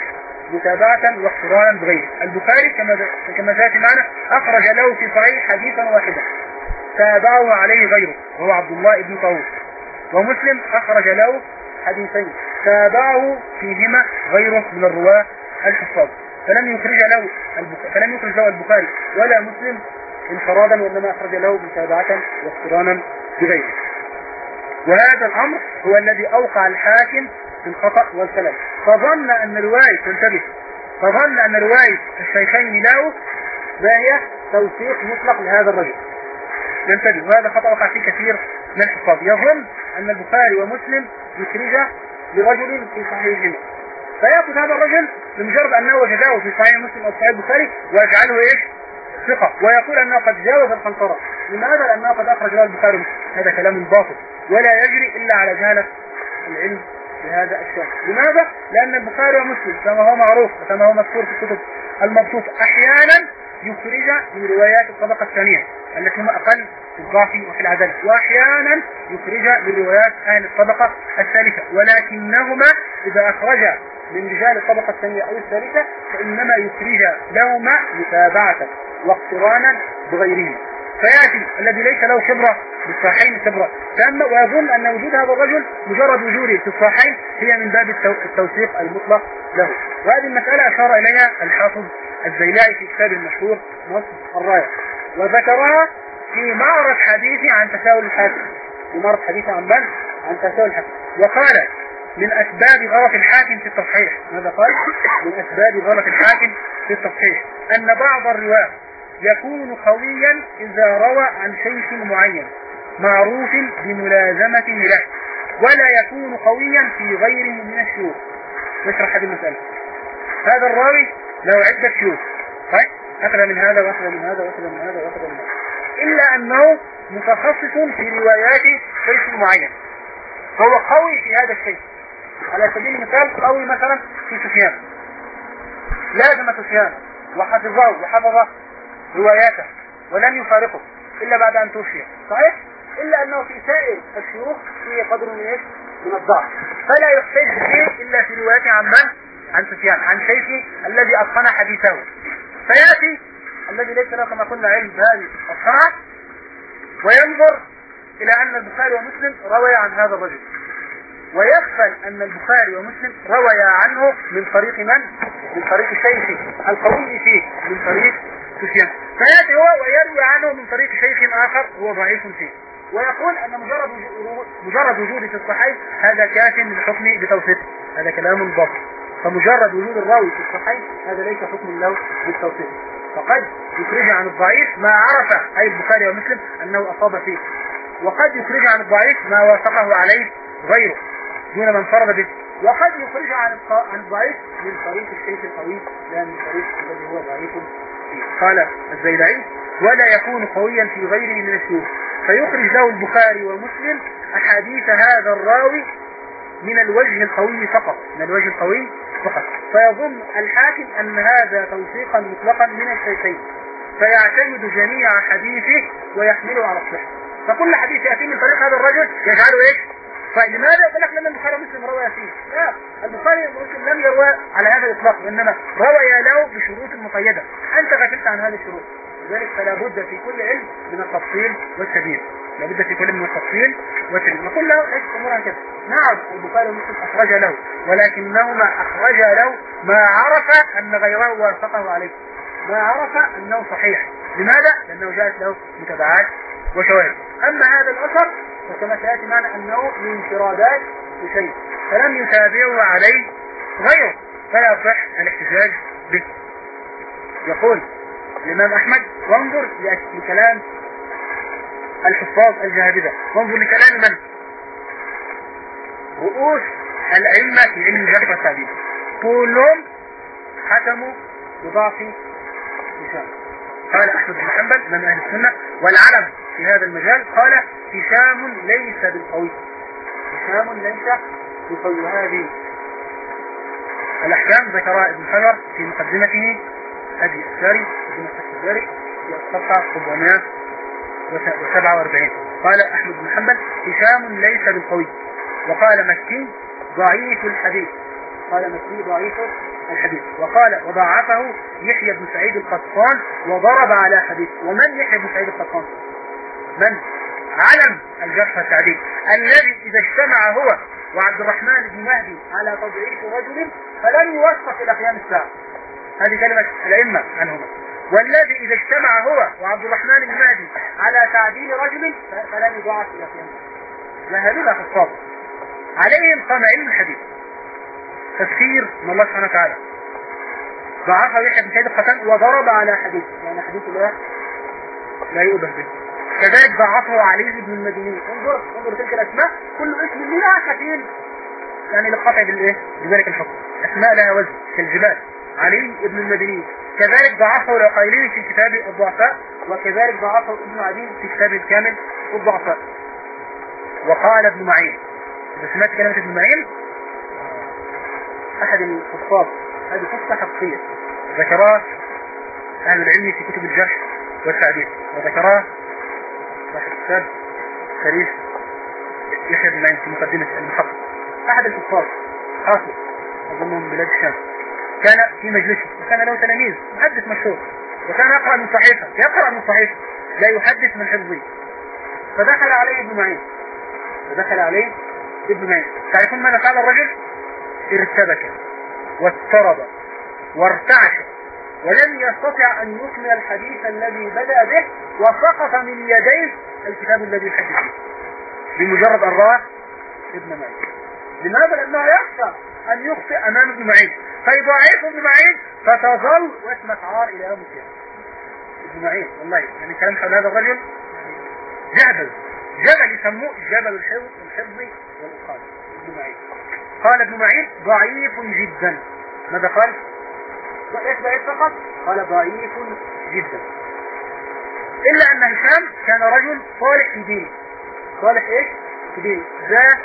متابعة واقترانا بغيره. البخاري كما كما ذات معنا أخرج له في صحيح حديثا واحدا تابعه عليه غيره وهو عبد الله بن طاووس. ومسلم أخرج له حديثين تابعه فيهما غيره من الرواة الحفاظ. فلم يخرج له فلم يخرج له البخاري ولا مسلم انفرادا وإنما أخرج له متابعة واقترانا بغيره وهذا الأمر هو الذي أوقع الحاكم في الخطأ والكلام فظن أن رواية تنتبه. فظن أن رواية الشيخين له ما هي؟ توثيق مطلق لهذا الرجل. ينتبه. وهذا خطأ وقع فيه كثير من الحفاظ. يظن أن البخاري ومسلم يخرج لرجل في صحيحهما فيأخذ هذا الرجل بمجرد أنه وجده في صحيح مسلم أو صحيح البخاري ويجعله إيش؟ ثقة ويقول أنه قد جاوز القنطرة لماذا؟ لأنه قد أخرج له البخاري هذا كلام باطل. ولا يجري إلا على جهلة العلم بهذا الشأن. لماذا؟ لأن البخاري ومسلم كما هو معروف وكما هو مذكور في الكتب المبسوط أحيانا يخرج من روايات الطبقة الثانية التي هم أقل في الضعف وفي العدالة وأحيانا يخرج من روايات أهل الطبقة الثالثة. ولكنهما إذا أخرج من رجال الطبقة الثانية أو الثالثة فإنما يخرج لهما متابعة. واقترانا بغيرهما فيأتي الذي ليس له خبرة بالصحيحين خبرة. تامة ويظن أن وجود هذا الرجل مجرد وجوده في الصحيحين هي من باب التوثيق المطلق له. وهذه المسألة أشار إليها الحافظ الزيلائي في كتابه المشهور نصب الراية وذكرها في معرض حديثي عن تساؤل الحاكم. في معرض حديثي عن من؟ عن تساؤل الحاكم. وقال من أسباب غلط الحاكم في التصحيح. ماذا قال؟ من أسباب غلط الحاكم في التصحيح. أن بعض الرواة يكون قويا إذا روى عن شيخ معين معروف بملازمته له ولا يكون قويا في غيره من الشيوخ. نشرح هذه المسألة. هذا الراوي له عدة شيوخ. طيب أخذ من هذا وأخذ من هذا وأخذ من هذا وأخذ من هذا. إلا أنه متخصص في روايات شيخ معين. فهو قوي في هذا الشيء. على سبيل المثال قوي مثلا في سفيان. لازم سفيان وحفظه وحفظ رواياته ولم يفارقه إلا بعد أن توفي صحيح؟ إلا أنه في سائر الشيوخ فيه قدر من إيش؟ من الضعف فلا يحتاج به إلا في روايته عن من؟ عن سفيان عن شيخه الذي أتقن حديثه فيأتي الذي ليس له كما قلنا علم بهذه الصنعة وينظر إلى أن البخاري ومسلم روي عن هذا الرجل ويغفل أن البخاري ومسلم روي عنه من طريق من؟ من طريق شيخه القوي فيه من طريق سفيان فيأتي هو ويروي عنه من طريق شيخ آخر هو ضعيف فيه. ويقول أن مجرد مجرد وجودي في الصحيح هذا كاف للحكم بتوثيقه هذا كلام باطل. فمجرد وجود الراوي في الصحيح هذا ليس حكم له بالتوثيق فقد يخرج عن الضعيف ما عرف أي البخاري ومسلم أنه أصاب فيه. وقد يخرج عن الضعيف ما وافقه عليه غيره دون من فرض به. وقد يخرج عن الضعيف من طريق الشيخ القوي لا من طريق الذي هو ضعيف. قال الزيلعي ولا يكون قويا في غيره من الشيوخ فيخرج له البخاري ومسلم أحاديث هذا الراوي من الوجه القوي فقط من الوجه القوي فقط. فيظن الحاكم أن هذا توثيقا مطلقا من الشيخين فيعتمد جميع حديثه ويحمله على الصحة. فكل حديث يأتي من طريق هذا الرجل يجعله إيش؟ فلماذا يقول لك لما البخاري ومسلم روى فيه؟ لا البخاري ومسلم لم يروى على هذا الإطلاق وانما روى له بشروط مقيدة. أنت غفلت عن هذه الشروط. لذلك فلا بد في كل علم من التفصيل والتبيين لا بد في كل علم من التفصيل والتبيين نقول له ليس امورها كذا. نعم البخاري ومسلم أخرج له ولكنهما أخرج له ما عرف أن غيره وافقه عليه. ما عرف أنه صحيح. لماذا؟ لأنه جاءت له متابعات وشواهد. أما هذا الأثر فكما سيأتي معنا أنه من انفرادات شيء فلم يتابعه عليه غيره. فلا يصح الاحتجاج به. يقول الإمام أحمد وانظر لكلام الحفاظ الجهابذة وانظر لكلام من؟ رؤوس الأئمة في علم الجرح والتعديل. كلهم حكموا بضعف هشام قال أحمد بن حنبل من أهل السنة والعلم في هذا المجال قال هشام ليس بالقوي. هشام ليس بالقوي. هذه الأحكام ذكرها ابن حجر في مقدمته هدي الساري ابن الساري في الصفحة 447 قال أحمد بن حنبل هشام ليس بالقوي. وقال مكي ضعيف الحديث. قال مكي ضعيف الحديث. وقال وضعفه يحيى بن سعيد القطان وضرب على حديث. ومن يحيى بن سعيد القطان؟ من؟ علم الجرح والتعديل. الذي إذا اجتمع هو وعبد الرحمن بن مهدي على تضعيف رجل فلن يوفق إلى قيام الساعة. هذه كلمة الأئمة عنهما. والذي إذا اجتمع هو وعبد الرحمن بن مهدي على تعديل رجل فلن يضاعف إلى قيام الساعة. هذول خطاب. عليهم قام علم الحديث تفسير من الله سبحانه وتعالى. ضعفه يحيى بن سيد القتل وضرب على حديث. يعني حديث لا لا يؤبه به. كذلك ضعفه علي بن المديني. انظر انظر تلك الأسماء. كل اسم لها كثير يعني للقطع بالإيه؟ بذلك الحكم. أسماء لها وزن كالجبال. علي بن المديني. كذلك ضعفه العقيلي في كتاب الضعفاء. وكذلك ضعفه ابن عدي في كتابه الكامل الضعفاء. وقال ابن معين. إذا سمعت كلمة ابن معين أحد الخطاب هذه قصة حقيقية. ذكرها أهل العلم في كتب الجرح والتعديل. وذكرها صاحب الكتاب شريف يحيى بن معين في مقدمة المحقق. أحد الحفاظ حافظ أظن من بلاد الشام. كان في مجلسه وكان له تلاميذ. محدث مشهور. وكان يقرأ من صحيفة. يقرأ من صحيفة. لا يحدث من حفظه. فدخل عليه ابن معين. فدخل عليه ابن معين. تعرفون ماذا قال الرجل؟ ارتبك واضطرب وارتعش ولم يستطع أن يكمل الحديث الذي بدأ به وسقط من يديه الكتاب الذي يحدث به بمجرد أن رأى ابن معين. لماذا؟ لأنه يخشى أن يخطئ أمام ابن معين. فيضعف ابن معين فتظل واسمة عار إلى يوم القيامة. ابن معين والله يعني كلام حول هذا الرجل جبل. جبل يسموه جبل الحفظ والإتقان ابن معين. قال ابن معين ضعيف جدا ماذا قال؟ إيش ضعيف فقط؟ قال ضعيف جدا إلا أن هشام كان رجل صالح في دينه صالح إيش؟ في دينه ذا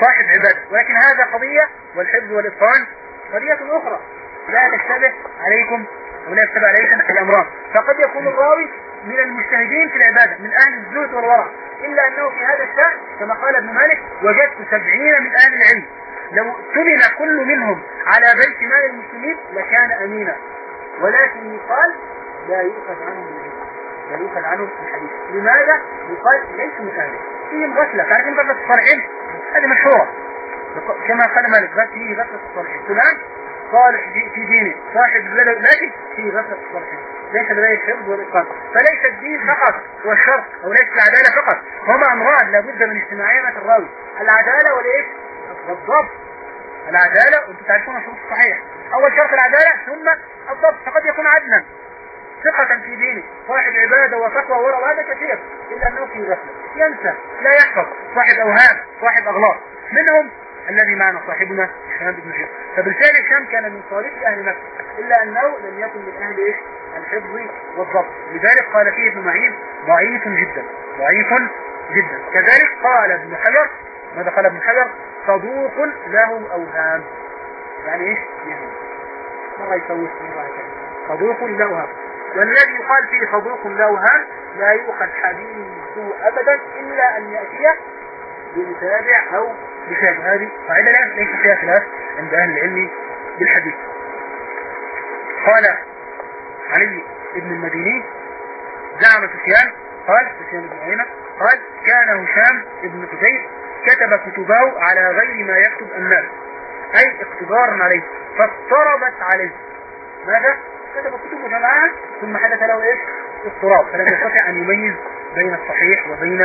صاحب عبادة ولكن هذا قضية والحفظ والإتقان قضية أخرى لا تشتبه عليكم ولا يشتبه عليكم الأمران. فقد يكون الراوي من المجتهدين في العبادة من أهل الزهد والورع. إلا أنه في هذا الشأن كما قال ابن مالك وجدت سبعين من أهل العلم. لو اؤتمن كل منهم على بيت مال المسلمين لكان أمينا. ولكن يقال لا يؤخذ عنه لا يؤخذ عنه الحديث. لماذا؟ يقال ليس من فيهم غفلة. تعرفين غفلة الصالحين هذه مشهورة. كما قال مالك فيه غفلة الصالحين فلان صالح في دينه. صاحب لكن في غفلة الصالحين ليس لديه الحفظ والإتقان فليس الدين فقط هو الشرط أو ليس العدالة فقط. هما أمران. لابد من اجتماعية الراوي. العدالة والإيش والضبط العدالة وأنتم تعرفون الشروط الصحيح أول شرط العدالة ثم الضبط. فقد يكون عدلا. ثقة في دينه. صاحب عبادة وتقوى ورع وهذا كثير. إلا أنه في غفلة. ينسى. لا يحفظ. صاحب أوهام صاحب أغلاط. منهم الذي معنا صاحبنا هشام بن جير فبالفعل هشام كان من صالح أهل مكة إلا أنه لم يكن من أهل إيش؟ الحفظ والضبط. لذلك قال فيه ابن معين ضعيف جدا ضعيف جدا. كذلك قال ابن حجر ماذا قال ابن حجر؟ صدوق له أوهام. يعني إيش؟ يعني مرة يسوي صدوق له أوهام. والذي يقال فيه صدوق له أوهام لا يؤخذ حديثه أبدا إلا أن يأتي بمتابع أو بشاب هذه قاعدة ليس فيها خلاف عند أهل العلم بالحديث قال علي ابن المديني زعم سفيان قال سفيان بن عيينة قال كان هشام ابن قتيل كتب كتبه على غير ما يكتب الناس أي اقتدارا عليه فاضطربت عليه ماذا؟ كتب كتب جماعة ثم حدث له إيش؟ اضطراب فلم يستطع أن يميز بين الصحيح وبين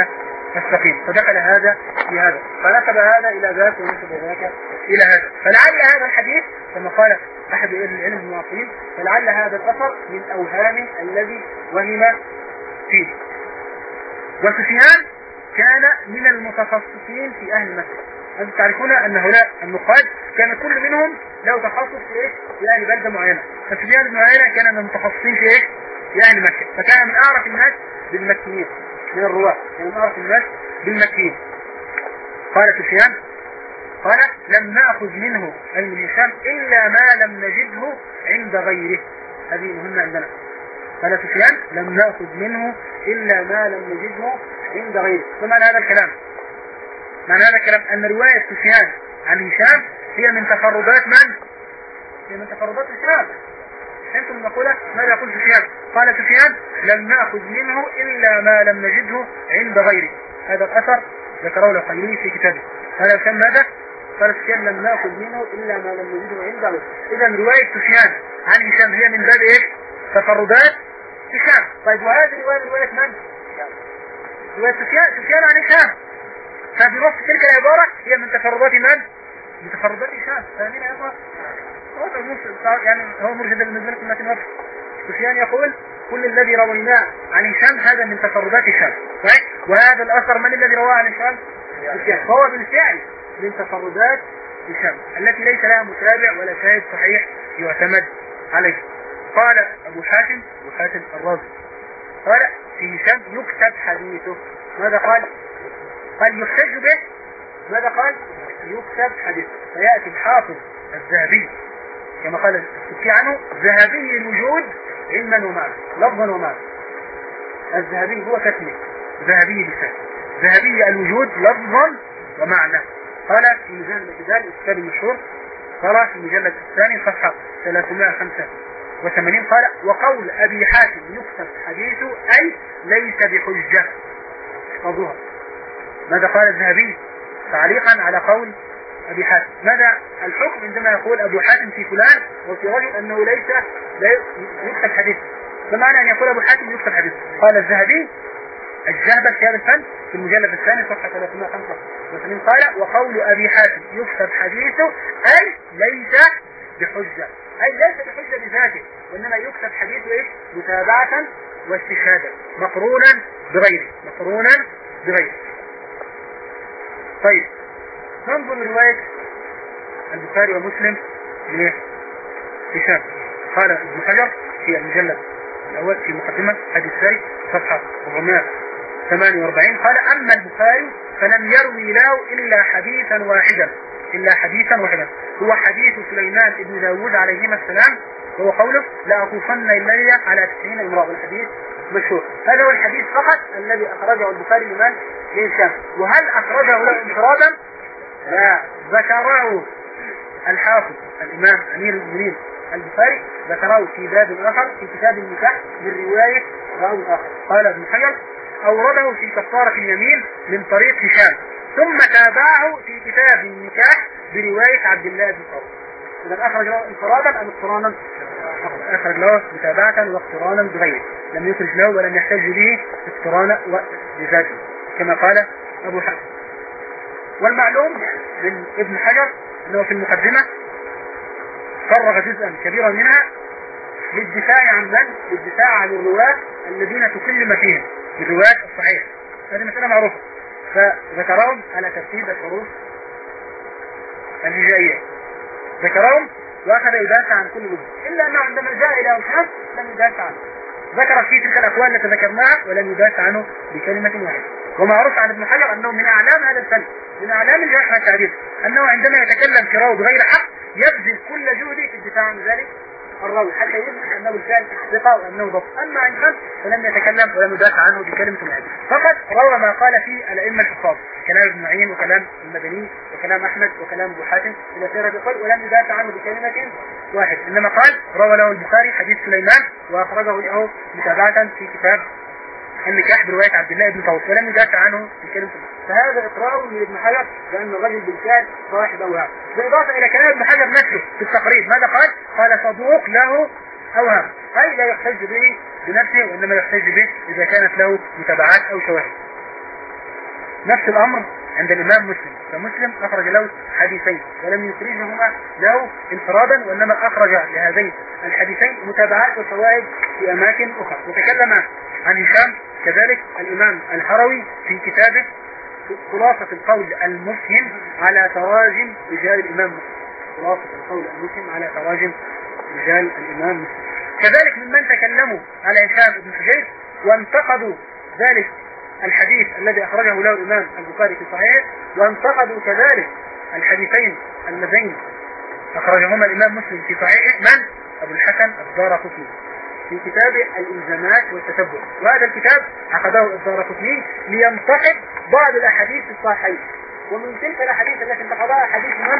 السقيم فدخل هذا في هذا. فنسب هذا إلى ذاك ونسب ذاك إلى هذا. فلعل هذا الحديث كما قال أحد العلم المعاصرين فلعل هذا الأثر من أوهام الذي وهم فيه. وسفيان كان من المتخصصين في أهل مكة. أنتم تعرفون أن هؤلاء النقاد كان كل منهم له تخصص في إيه؟ في أهل بلدة معينة. فسفيان بن عيينة كان من المتخصصين في إيه؟ في أهل مكة. فكان من أعرف الناس بالمكيين. من الرواة. من أعرف الناس بالمكيين قال سفيان قال لم نأخذ منه أي من هشام إلا ما لم نجده عند غيره. هذه مهمة عندنا. قال سفيان لم نأخذ منه إلا ما لم نجده عند غيره. ثم هذا الكلام؟ معنى هذا الكلام أن رواية سفيان عن هشام هي من تفردات من؟ هي من تفردات هشام أنتم نقول ماذا يقول سفيان قال سفيان لم نأخذ منه إلا ما لم نجده عند غيره هذا الأثر ذكره الخيري في كتابه هذا كان ماذا؟ قال سفيان لم نأخذ منه إلا ما لم نجده عند غيره إذا رواية سفيان عن هشام هي من باب إيه؟ تفردات هشام طيب وهذه رواية رواية من؟ رواية سفيان سفيان عن هشام ففي نص تلك العبارة هي من تفردات من؟ من تفردات هشام فاهمين يا اخوة؟ يعني هو مرشد بالنسبة لكم لكن سفيان يقول كل الذي رويناه عن هشام هذا من تفردات هشام. صحيح؟ وهذا الأثر من الذي رواه عن هشام؟ سفيان. فهو بالفعل من تفردات هشام التي ليس لها متابع ولا شاهد صحيح يعتمد عليه. قال أبو حاتم أبو حاتم الرازي قال في هشام يكتب حديثه. ماذا قال؟ قال يحتج به. ماذا قال؟ يكتب حديث فيأتي الحافظ الذهبي. كما قال السكي عنه ذهبي الوجود علما ومعنى لفظا ومعنى الذهبي هو كتمه ذهبي لسان. ذهبي الوجود لفظا ومعنى. قال في مجلد الكتاب الكتاب المشهور قال في المجلد الثاني صفحة 385 قال وقول أبي حاتم يكتب حديثه أي ليس بحجة. احفظوها ماذا قال الذهبي؟ تعليقا على قول أبي حاتم. ماذا؟ الحكم عندما يقول أبو حاتم في فلان وفي رجل أنه ليس لا يكتب حديث بمعنى أن يقول أبو حاتم يكتب حديث قال الذهبي الجهبة كتاب الفن في المجلد الثاني صفحة 385 قال وقول أبي حاتم يكتب حديثه أي ليس بحجة. أي ليس بحجة بذاته وإنما يكتب حديثه إيه متابعة واستشهادا. مقرونا بغيره. مقرونا بغيره. طيب. ننظر لرواية البخاري ومسلم لهشام قال ابن حجر في المجلد الأول في مقدمة حديث الثاني صفحة 448 قال أما البخاري فلم يروي له إلا حديثا واحدا إلا حديثا واحدا هو حديث سليمان بن داود عليهما السلام وهو قوله لا أطوفن الليلة على 90 امرأة الحديث مشهور. هذا هو الحديث فقط الذي أخرجه البخاري لمن لهشام وهل أخرجه له إنفرادا؟ ذكره الحافظ الإمام أمير المؤمنين البخاري ذكره في باب آخر في كتاب النكاح من رواية راوي آخر. قال ابن حجر أورده في كفارة اليمين من طريق هشام ثم تابعه في كتاب النكاح برواية عبد الله بن قوم إذا أخرج له انفرادا أم اقترانا؟ أخرج له متابعة واقترانا بغيره. لم يخرج له ولم يحتج به اقترانا بذاته كما قال أبو حاتم والمعلوم من ابن حجر أنه في المقدمة فرغ جزءا كبيرا منها للدفاع عن من؟ للدفاع عن الرواة الذين تكلم فيهم بالرواة الصحيح. هذه مسألة معروفة. فذكرهم على ترتيب الحروف الهجائية. ذكرهم وأخذ يدافع عن كل وجه إلا انه عندما جاء إلى وجهه لم يدافع عنه. ذكر في تلك الأقوال التي ذكرناها ولم يدافع عنه بكلمة واحدة. ومعروف عن ابن حجر أنه من أعلام هذا الفن من أعلام الجرح والتعديل أنه عندما يتكلم في راوي بغير حق يبذل كل جهده في الدفاع عن ذلك. الراوي. حتى يثبت أنه الفعل ثقه وأنه ضبط أما عن خلف فلم يتكلم ولم يدافع عنه بكلمة واحدة فقط روى ما قال فيه الأئمة الحفاظ. كلام ابن معين وكلام المدني وكلام أحمد وكلام أبو حاتم إلى اخره بقول ولم يدافع عنه بكلمة واحد إنما قال روى له البخاري حديث سليمان وأخرجه له متابعة في كتاب النكاح برواية عبد الله بن طاووس ولم يدافع عنه بكلمة فهذا إقرار من ابن حجر بأن الرجل بالفعل صاحب أوهام. بالإضافة إلى كلام ابن حجر نفسه في التقريب ماذا قال؟ قال صدوق له أوهام. أي لا يحتج به بنفسه وإنما يحتج به إذا كانت له متابعات أو شواهد. نفس الأمر عند الإمام مسلم. فمسلم أخرج له حديثين ولم يخرجهما له انفرادا وإنما أخرج لهذين الحديثين متابعات وشواهد في أماكن أخرى. وتكلم عن هشام كذلك الإمام الحروي في كتابه خلاصة القول المفهم على تراجم رجال الإمام مسلم. خلاصة القول المفهم على تراجم رجال الإمام مسلم. كذلك ممن تكلموا على هشام بن حجير وانتقدوا ذلك الحديث الذي أخرجه له الإمام البخاري في صحيح وانتقدوا كذلك الحديثين اللذين أخرجهما الإمام مسلم في صحيحه من؟ أبو الحسن الدار قطني. في كتاب الإلزامات والتتبع. وهذا الكتاب أخذه الدار قطني لينتقد بعض الأحاديث الصحيحة ومن تلك الأحاديث التي انتقدها حديث من؟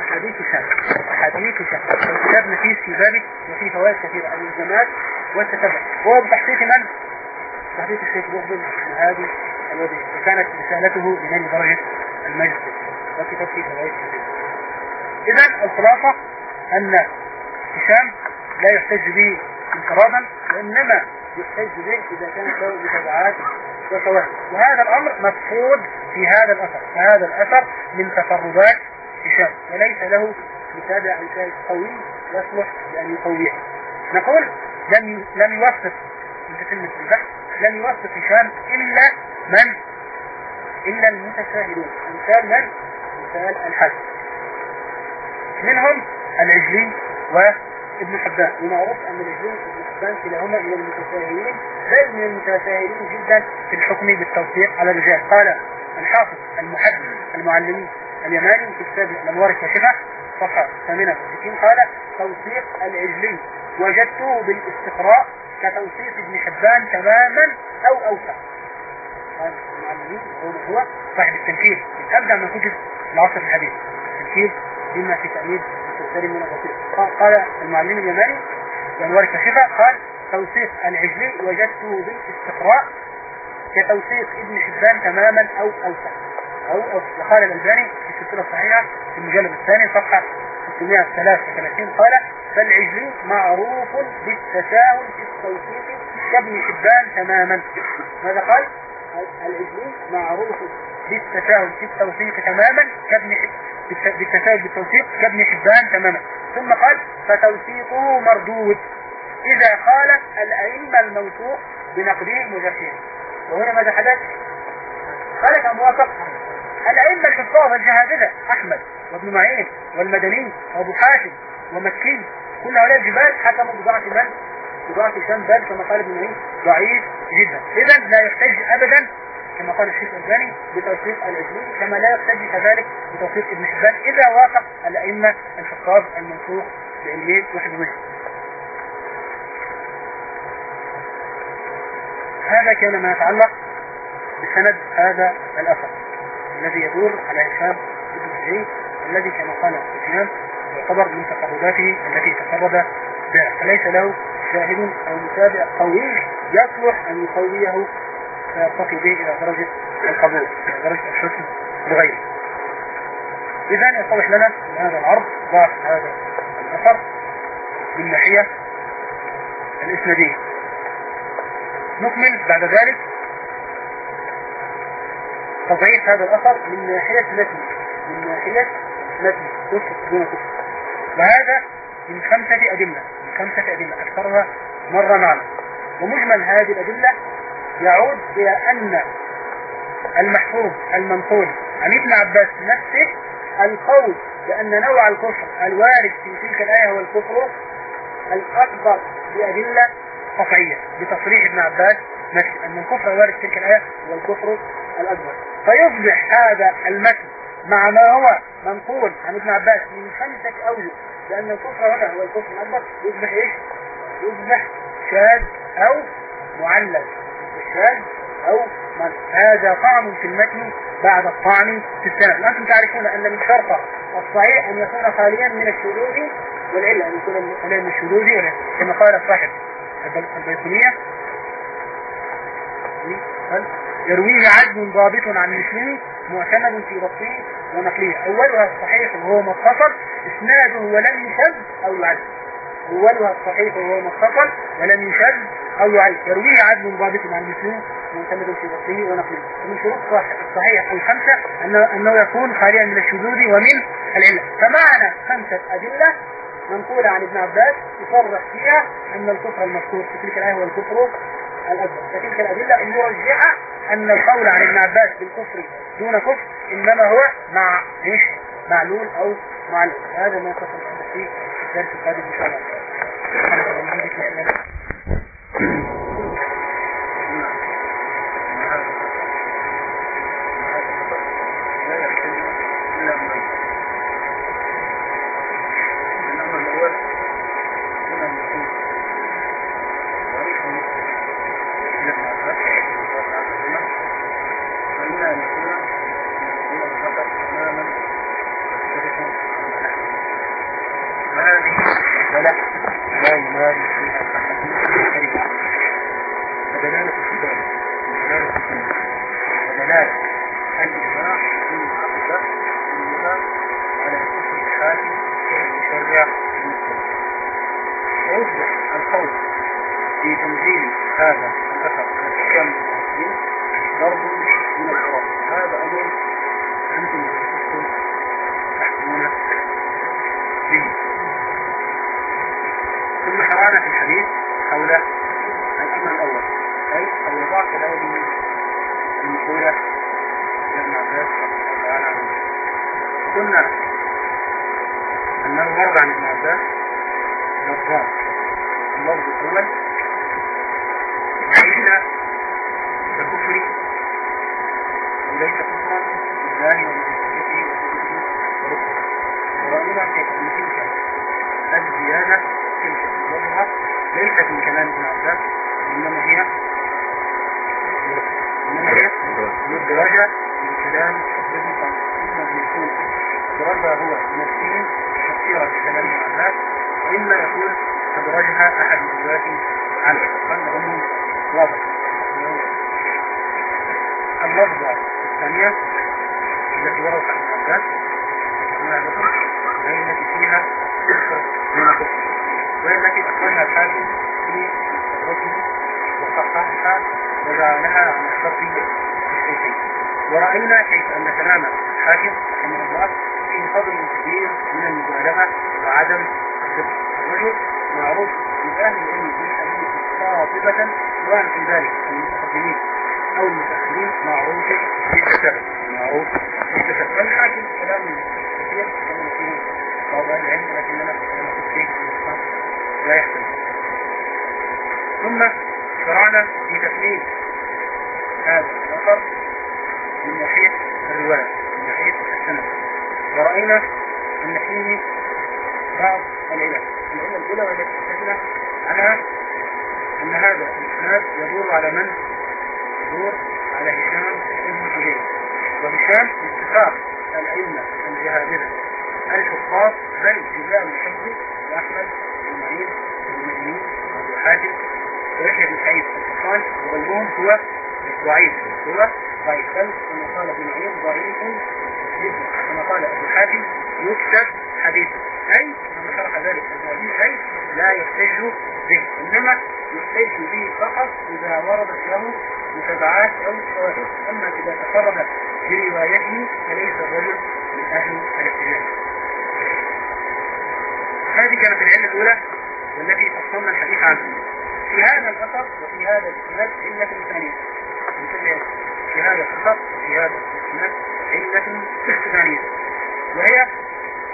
أحاديث شام أحاديث شام الكتاب نفيس في ذلك وفيه فوائد كثيرة. الإلزامات والتتبع. وهو بتحقيق من؟ تحقيق الشيخ مقبل هذه الوجه وكانت رسالته من درجة المجد وكتاب فيه فوائد إذا الخلاصة أن هشام لا يحتج به انفرادا وإنما يحتج به إذا كانت له متابعات وشواهد وهذا الأمر مفقود في هذا الأثر. فهذا الأثر من تفردات هشام. وليس له متابع شاهد قوي يصلح بأن يقويه. نقول لم لم متكلم في البحث لم يوثق هشام إلا من؟ إلا المتساهلون. أمثال من؟ مثال الحج منهم العجلي وابن حبان. ومعروف أن العجلي وابن حبان كلاهما من المتساهلين بل من المتساهلين جدا في الحكم بالتوثيق على الرجال. قال الحافظ المحدث المعلمين اليماني في كتاب الأنوار الكاشفة صفحة 68 قال توثيق العجلي. وجدته بالاستقراء كتوثيق ابن حبان تماما أو أوسع. هو صاحب التنكير. من أبدع من كتب العصر الحديث. التنكير بما في تأمين السلسل من الرسول قال المعلم اليماني بأنوار الكاشفة قال توثيق العجلي. وجدته بالاستقراء كتوثيق ابن حبان تماما أو أوسع. أو وقال الألباني في السلسلة الصحيحة في المجلد الثاني صفحة 633 قال فالعجلي معروف بالتساهل في التوثيق كابن حبان تماما. ماذا قال؟ العجلي معروف بالتساهل في التوثيق تماما كابن بالتساهل بالتوثيق كابن حبان تماما. ثم قال فتوثيقه مردود. إذا خالف الأئمة الموثوق بنقده مجرحين وهنا ماذا حدث؟ خالف موافق. الأئمة الحفاظ الجهابذة أحمد وابن معين والمدني وأبو حاتم ومكي كل هؤلاء الجبال حكموا بضعف من؟ بضعف شام بل كما قال ابن معين ضعيف جدا. إذا لا يحتج أبدا كما قال الشيخ الألباني بتوثيق العجلي كما لا يحتج كذلك بتوثيق ابن حبان إذا وافق الأئمة الحفاظ المنصوص بعلمين وحفظين هذا كان ما يتعلق بسند هذا الأثر. الذي يدور على هشام ابن سعيد الذي كما قال الإمام يعتبر من تقرباته التي تفرد بها. فليس له شاهد أو متابع قوي يصلح أن يقويه فيرتقي به إلى درجة القبول إلى درجة الحسن لغيره إذا يتضح لنا من هذا العرض ضعف هذا الأثر من ناحية الإسنادية. نكمل بعد ذلك تضعيف هذا الأثر من ناحية متن من ناحية متن كفر دون كفر وهذا من خمسة أدلة من خمسة أدلة أكثرها مرة معنا. ومجمل هذه الأدلة يعود إلى أن المحفوظ المنقول عن ابن عباس نفسه القول بأن نوع الكفر الوارد في تلك الآية هو الكفر الأكبر بأدلة قطعية بتصريح ابن عباس نفسه أن الكفر الوارد في تلك الآية هو الكفر الأكبر. فيصبح هذا المتن مع ما هو منقول عن ابن عباس من خمسة أوجه. لأن الكفر هنا هو الكفر الأكبر. يصبح إيش؟ يصبح شاذ أو معلل. شاذ أو من هذا طعن في المتن بعد الطعن في السند. أنتم تعرفون أن من شرط الصحيح أن يكون خاليا من الشذوذ والعلة أن يكون خاليا من الشذوذ كما قال صاحب البيقونية يرويه عدل ضابط عن مسلم معتمد في ضبطه ونقله أولها الصحيح وهو متصل إسناده ولم يشذ أو يعد. أولها الصحيح وهو متصل ولم يشذ أو يعد. يرويه عدل ضابط عن مسلم معتمد في ضبطه ونقله ومن شروط الصحيح الخمسة أنه يكون خاليا من الشذوذ ومن العلة. فمعنى خمسة أدلة منقولة عن ابن عباس يصرح فيها أن الكفر المذكور في تلك الآية هو الكفر الأكبر فتلك الأدلة المرجحة أن القول عن ابن عباس بالكفر دون كفر إنما هو مع إيش؟ معلول أو معلول هذا ما يتصل في الدرس القادم إن شاء الله. الأقوال اللفظ الأول ليس ككفر وليس كفرا بالله وملائكته وكتبه ورسله ورأينا أن تلك. الزيادة تلك. اللغة ليست من كلام ابن عباس. وجه أحد الروايات عن الإتقان لهم واضح. اللفظة الثانية التي وردت عن العباس وهي التي فيها تذكر من الكفر وهي التي أخرجها الحاكم في الرسل وصححها وجعلها عن الشرط الشيخي ورأينا كيف أن كلام الحاكم رحمه الله aqui على من؟ يدور على هشام بن جرير. وهشام باتفاق الأئمة الجهابرة الحفاظ بل جزاء الحب وأحمد بن معين بن مدينين وأبو حاتم ويحيى بن سعيد القطان وغيرهم هو ضعيف هو ضعيف بل كما قال ابن معين ضعيف كما قال أبو حاتم يكتب حديثه. أي كما شرح لا يحتج به إنما يحتج به فقط إذا وردت له متابعات أو شواهد أما إذا تفرد بروايته فليس الرجل من أهل الاحتجاج هذه كانت العلة الأولى والتي فصلنا الحديث عنها. في هذا الأثر وفي هذا الإسناد علة ثانية في هذا الأثر وفي هذا الإسناد علة ثانية وهي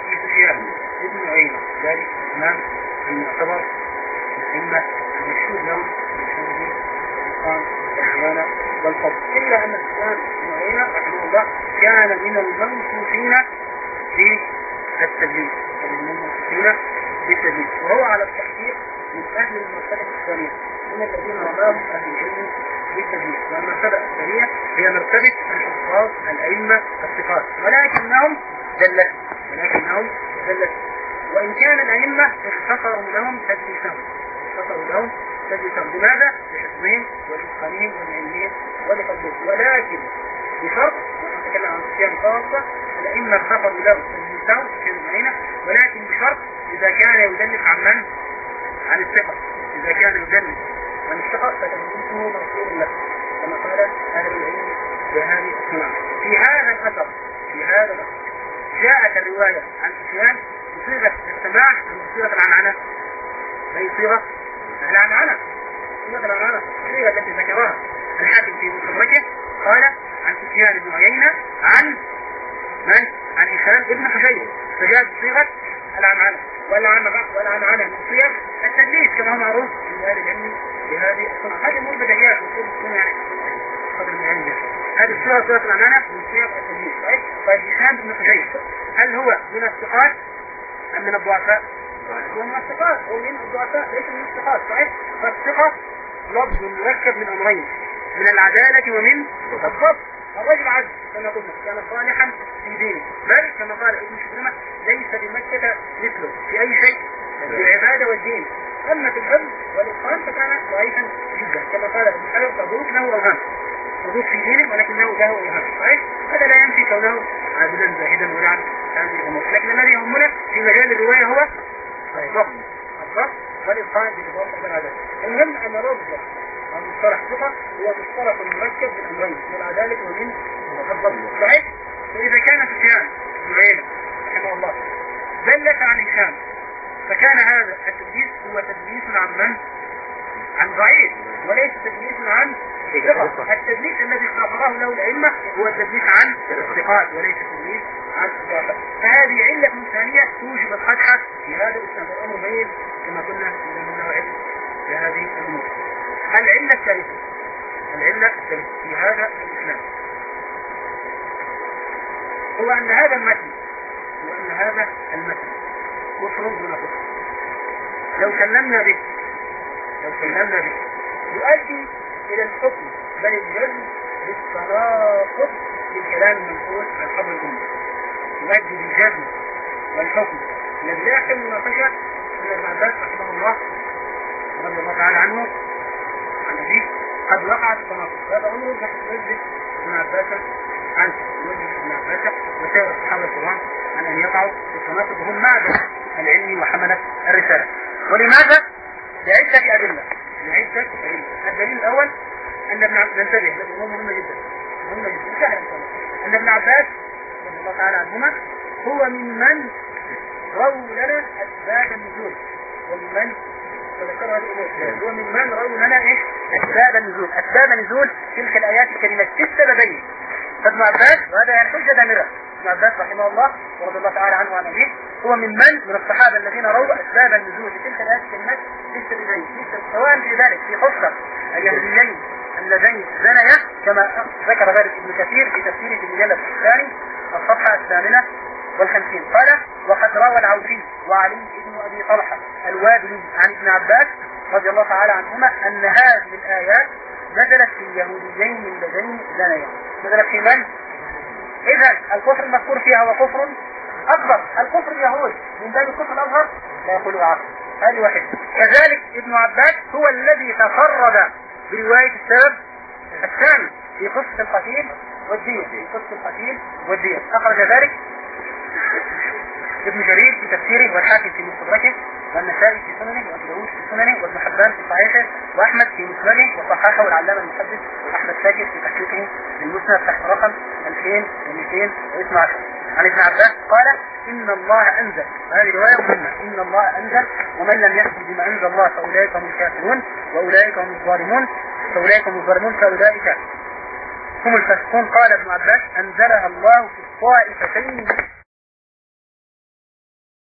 في سفيان. ابن عيينة ذلك الإمام المعتبر. الأئمة المشهور لهم بشهوره الإتقان والديانة والفضل إلا أن سفيان بن عيينة رحمه الله كان من المنصوصين في التدليس من المنصوصين في التدليس وهو على التحقيق من أهل المرتبة الثانية من الذين رماهم أهل العلم بالتدليس والمرتبة الثانية هي مرتبة الحفاظ الأئمة الثقات ولكنهم دلسوا ولكنهم دلسوا وإن كان الأئمة اختصروا لهم تدليسهم اختصروا لهم تدليسهم لماذا؟ لحفظهم ولإتقانهم ولعلمهم ولفضلهم. ولكن بشرط نتكلم عن صيام خاصة. الأئمة اختصروا لهم تدليسهم في ولكن بشرط إذا كان يدلس عن من؟ عن الثقة. إذا كان يدلس عن الثقة فتدليسه مغفور له كما قال أهل العلم بهذه الصناعة. في هذا الأثر في هذا الأثر جاءت الرواية عن سفيان بصيغة السماع بصيغة العنعنة أي صيغة؟ العنعنة صيغة العنعنة الصيغة التي ذكرها الحاكم في مصرمته قال عن سفيان بن عيينة عن من؟ عن هشام ابن حجير فجاءت بصيغة العنعنة والعنعنة من صيغ التدليس كما هو معروف من أهل العلم بهذه الصنعة هذه مو بديهيات تكون يعني قدر من هذه صيغة العنعنة من صيغ التدليس طيب طيب هشام هل هو من الثقات أم من الضعفاء؟ هو من الثقات. هو من الضعفاء ليس من الثقات صحيح؟ فالثقة لفظ مركب من أمرين من العدالة ومن الضبط. الرجل عدل كما قلنا كان صالحا في دينه بل كما قال ابن شبرمة ليس بمكة مثله في أي شيء؟ في العبادة والدين. أما في الحفظ والإتقان فكان ضعيفا جدا كما قال ابن حجر صدوق له أوهام. صدوق في دينه ولكنه له أوهام صحيح هذا لا ينفي كونه عابدا زاهدا ونعم هذه الأمور لكن الذي يهمنا في مجال الرواية هو الضبط الضبط والإتقان بالإضافة والعدالة المهم أن رد المصطلح ثقة هو مصطلح مركب من أمرين من العدالة ومن الضبط صحيح؟ فإذا كان سفيان بن عيينة رحمه الله دلت عن هشام فكان هذا التدليس هو تدليس عن من؟ عن ضعيف. وليس تدليس عن التدليس الذي اختاره له الأئمة هو التدليس عن الثقات وليس تدليس عن الثقات فهذه علة ثانية توجب الفتحة في هذا والأمر بين كما قلنا من نوع لهذه الأمور. العلة الثالثة. العلة الثالثة في هذا الإسلام. هو أن هذا المتن وأن هذا المتن كفر دون كفر لو سلمنا به لو سلمنا به يؤدي إلى الحكم بل الجزم بالتناقض للكلام المنقول عن حبر الأمة يؤدي بالجزم والحكم. الذي لا يحل مناقشة أن ابن عباس رحمه الله رضي الله تعالى عنه عن أبيه قد وقعت التناقض. هذا أمر يجب ابن عباس عنه يوجه ابن عباس وسائر الصحابة الكرام عن أن يقعوا في التناقض. هم معدن العلم وحملة الرسالة. ولماذا؟ لعدة أدلة لعدة أدلة الدليل الأول أن ابن عباس ننتبه لأنه مهمة جدا. مهمة جدا. سهلة أن ابن عباس رضي الله تعالى عنهما هو ممن رووا لنا أسباب النزول. وممن تذكروا هذه الأمور. هو ممن رووا لنا إيش؟ أسباب النزول. أسباب نزول تلك الآيات الكريمة السببين. فابن عباس وهذا يعني حجة دامرة. ابن عباس رحمه الله ورضي الله تعالى عنه وعن أبيه. هو من من؟ الصحابة الذين رووا أسباب النزول لتلك الآيات الكلمات في السبيلين سواء في ذلك في قصة اليهوديين اللذين زنيا كما ذكر ذلك ابن كثير في تفسيره في المجلد الثاني الصفحة الثامنة والخمسين. قال وقد روى العوفي وعلي بن أبي طلحة الوادي عن ابن عباس رضي الله تعالى عنهما أن هذه الآيات نزلت في اليهوديين اللذين زنيا نزلت في من؟ إذا الكفر المذكور فيها هو كفر أكبر. الكفر اليهود من باب الكفر الأصغر لا يقول عقل. هذه واحدة. كذلك ابن عباس هو الذي تفرد برواية السبب الثاني في قصة القتيل والدين في قصة القتيل والدين. أخرج ذلك ابن جرير في تفسيره والحاكم في مستدركه. والنسائي في سننه وأبو داوود في سننه وابن حبان في صحيحه وأحمد في مسنده وصححه العلامة المحدث أحمد شاكر في تحقيقه للمسند تحت رقم 2212 عن ابن عباس قال إن الله أنزل. هذه رواية مهمة. إن الله أنزل ومن لم يحكم بما أنزل الله فأولئك هم الكافرون وأولئك هم الظالمون فأولئك هم الظالمون فأولئك هم الفاسقون. قال ابن عباس أنزلها الله في الطائفتين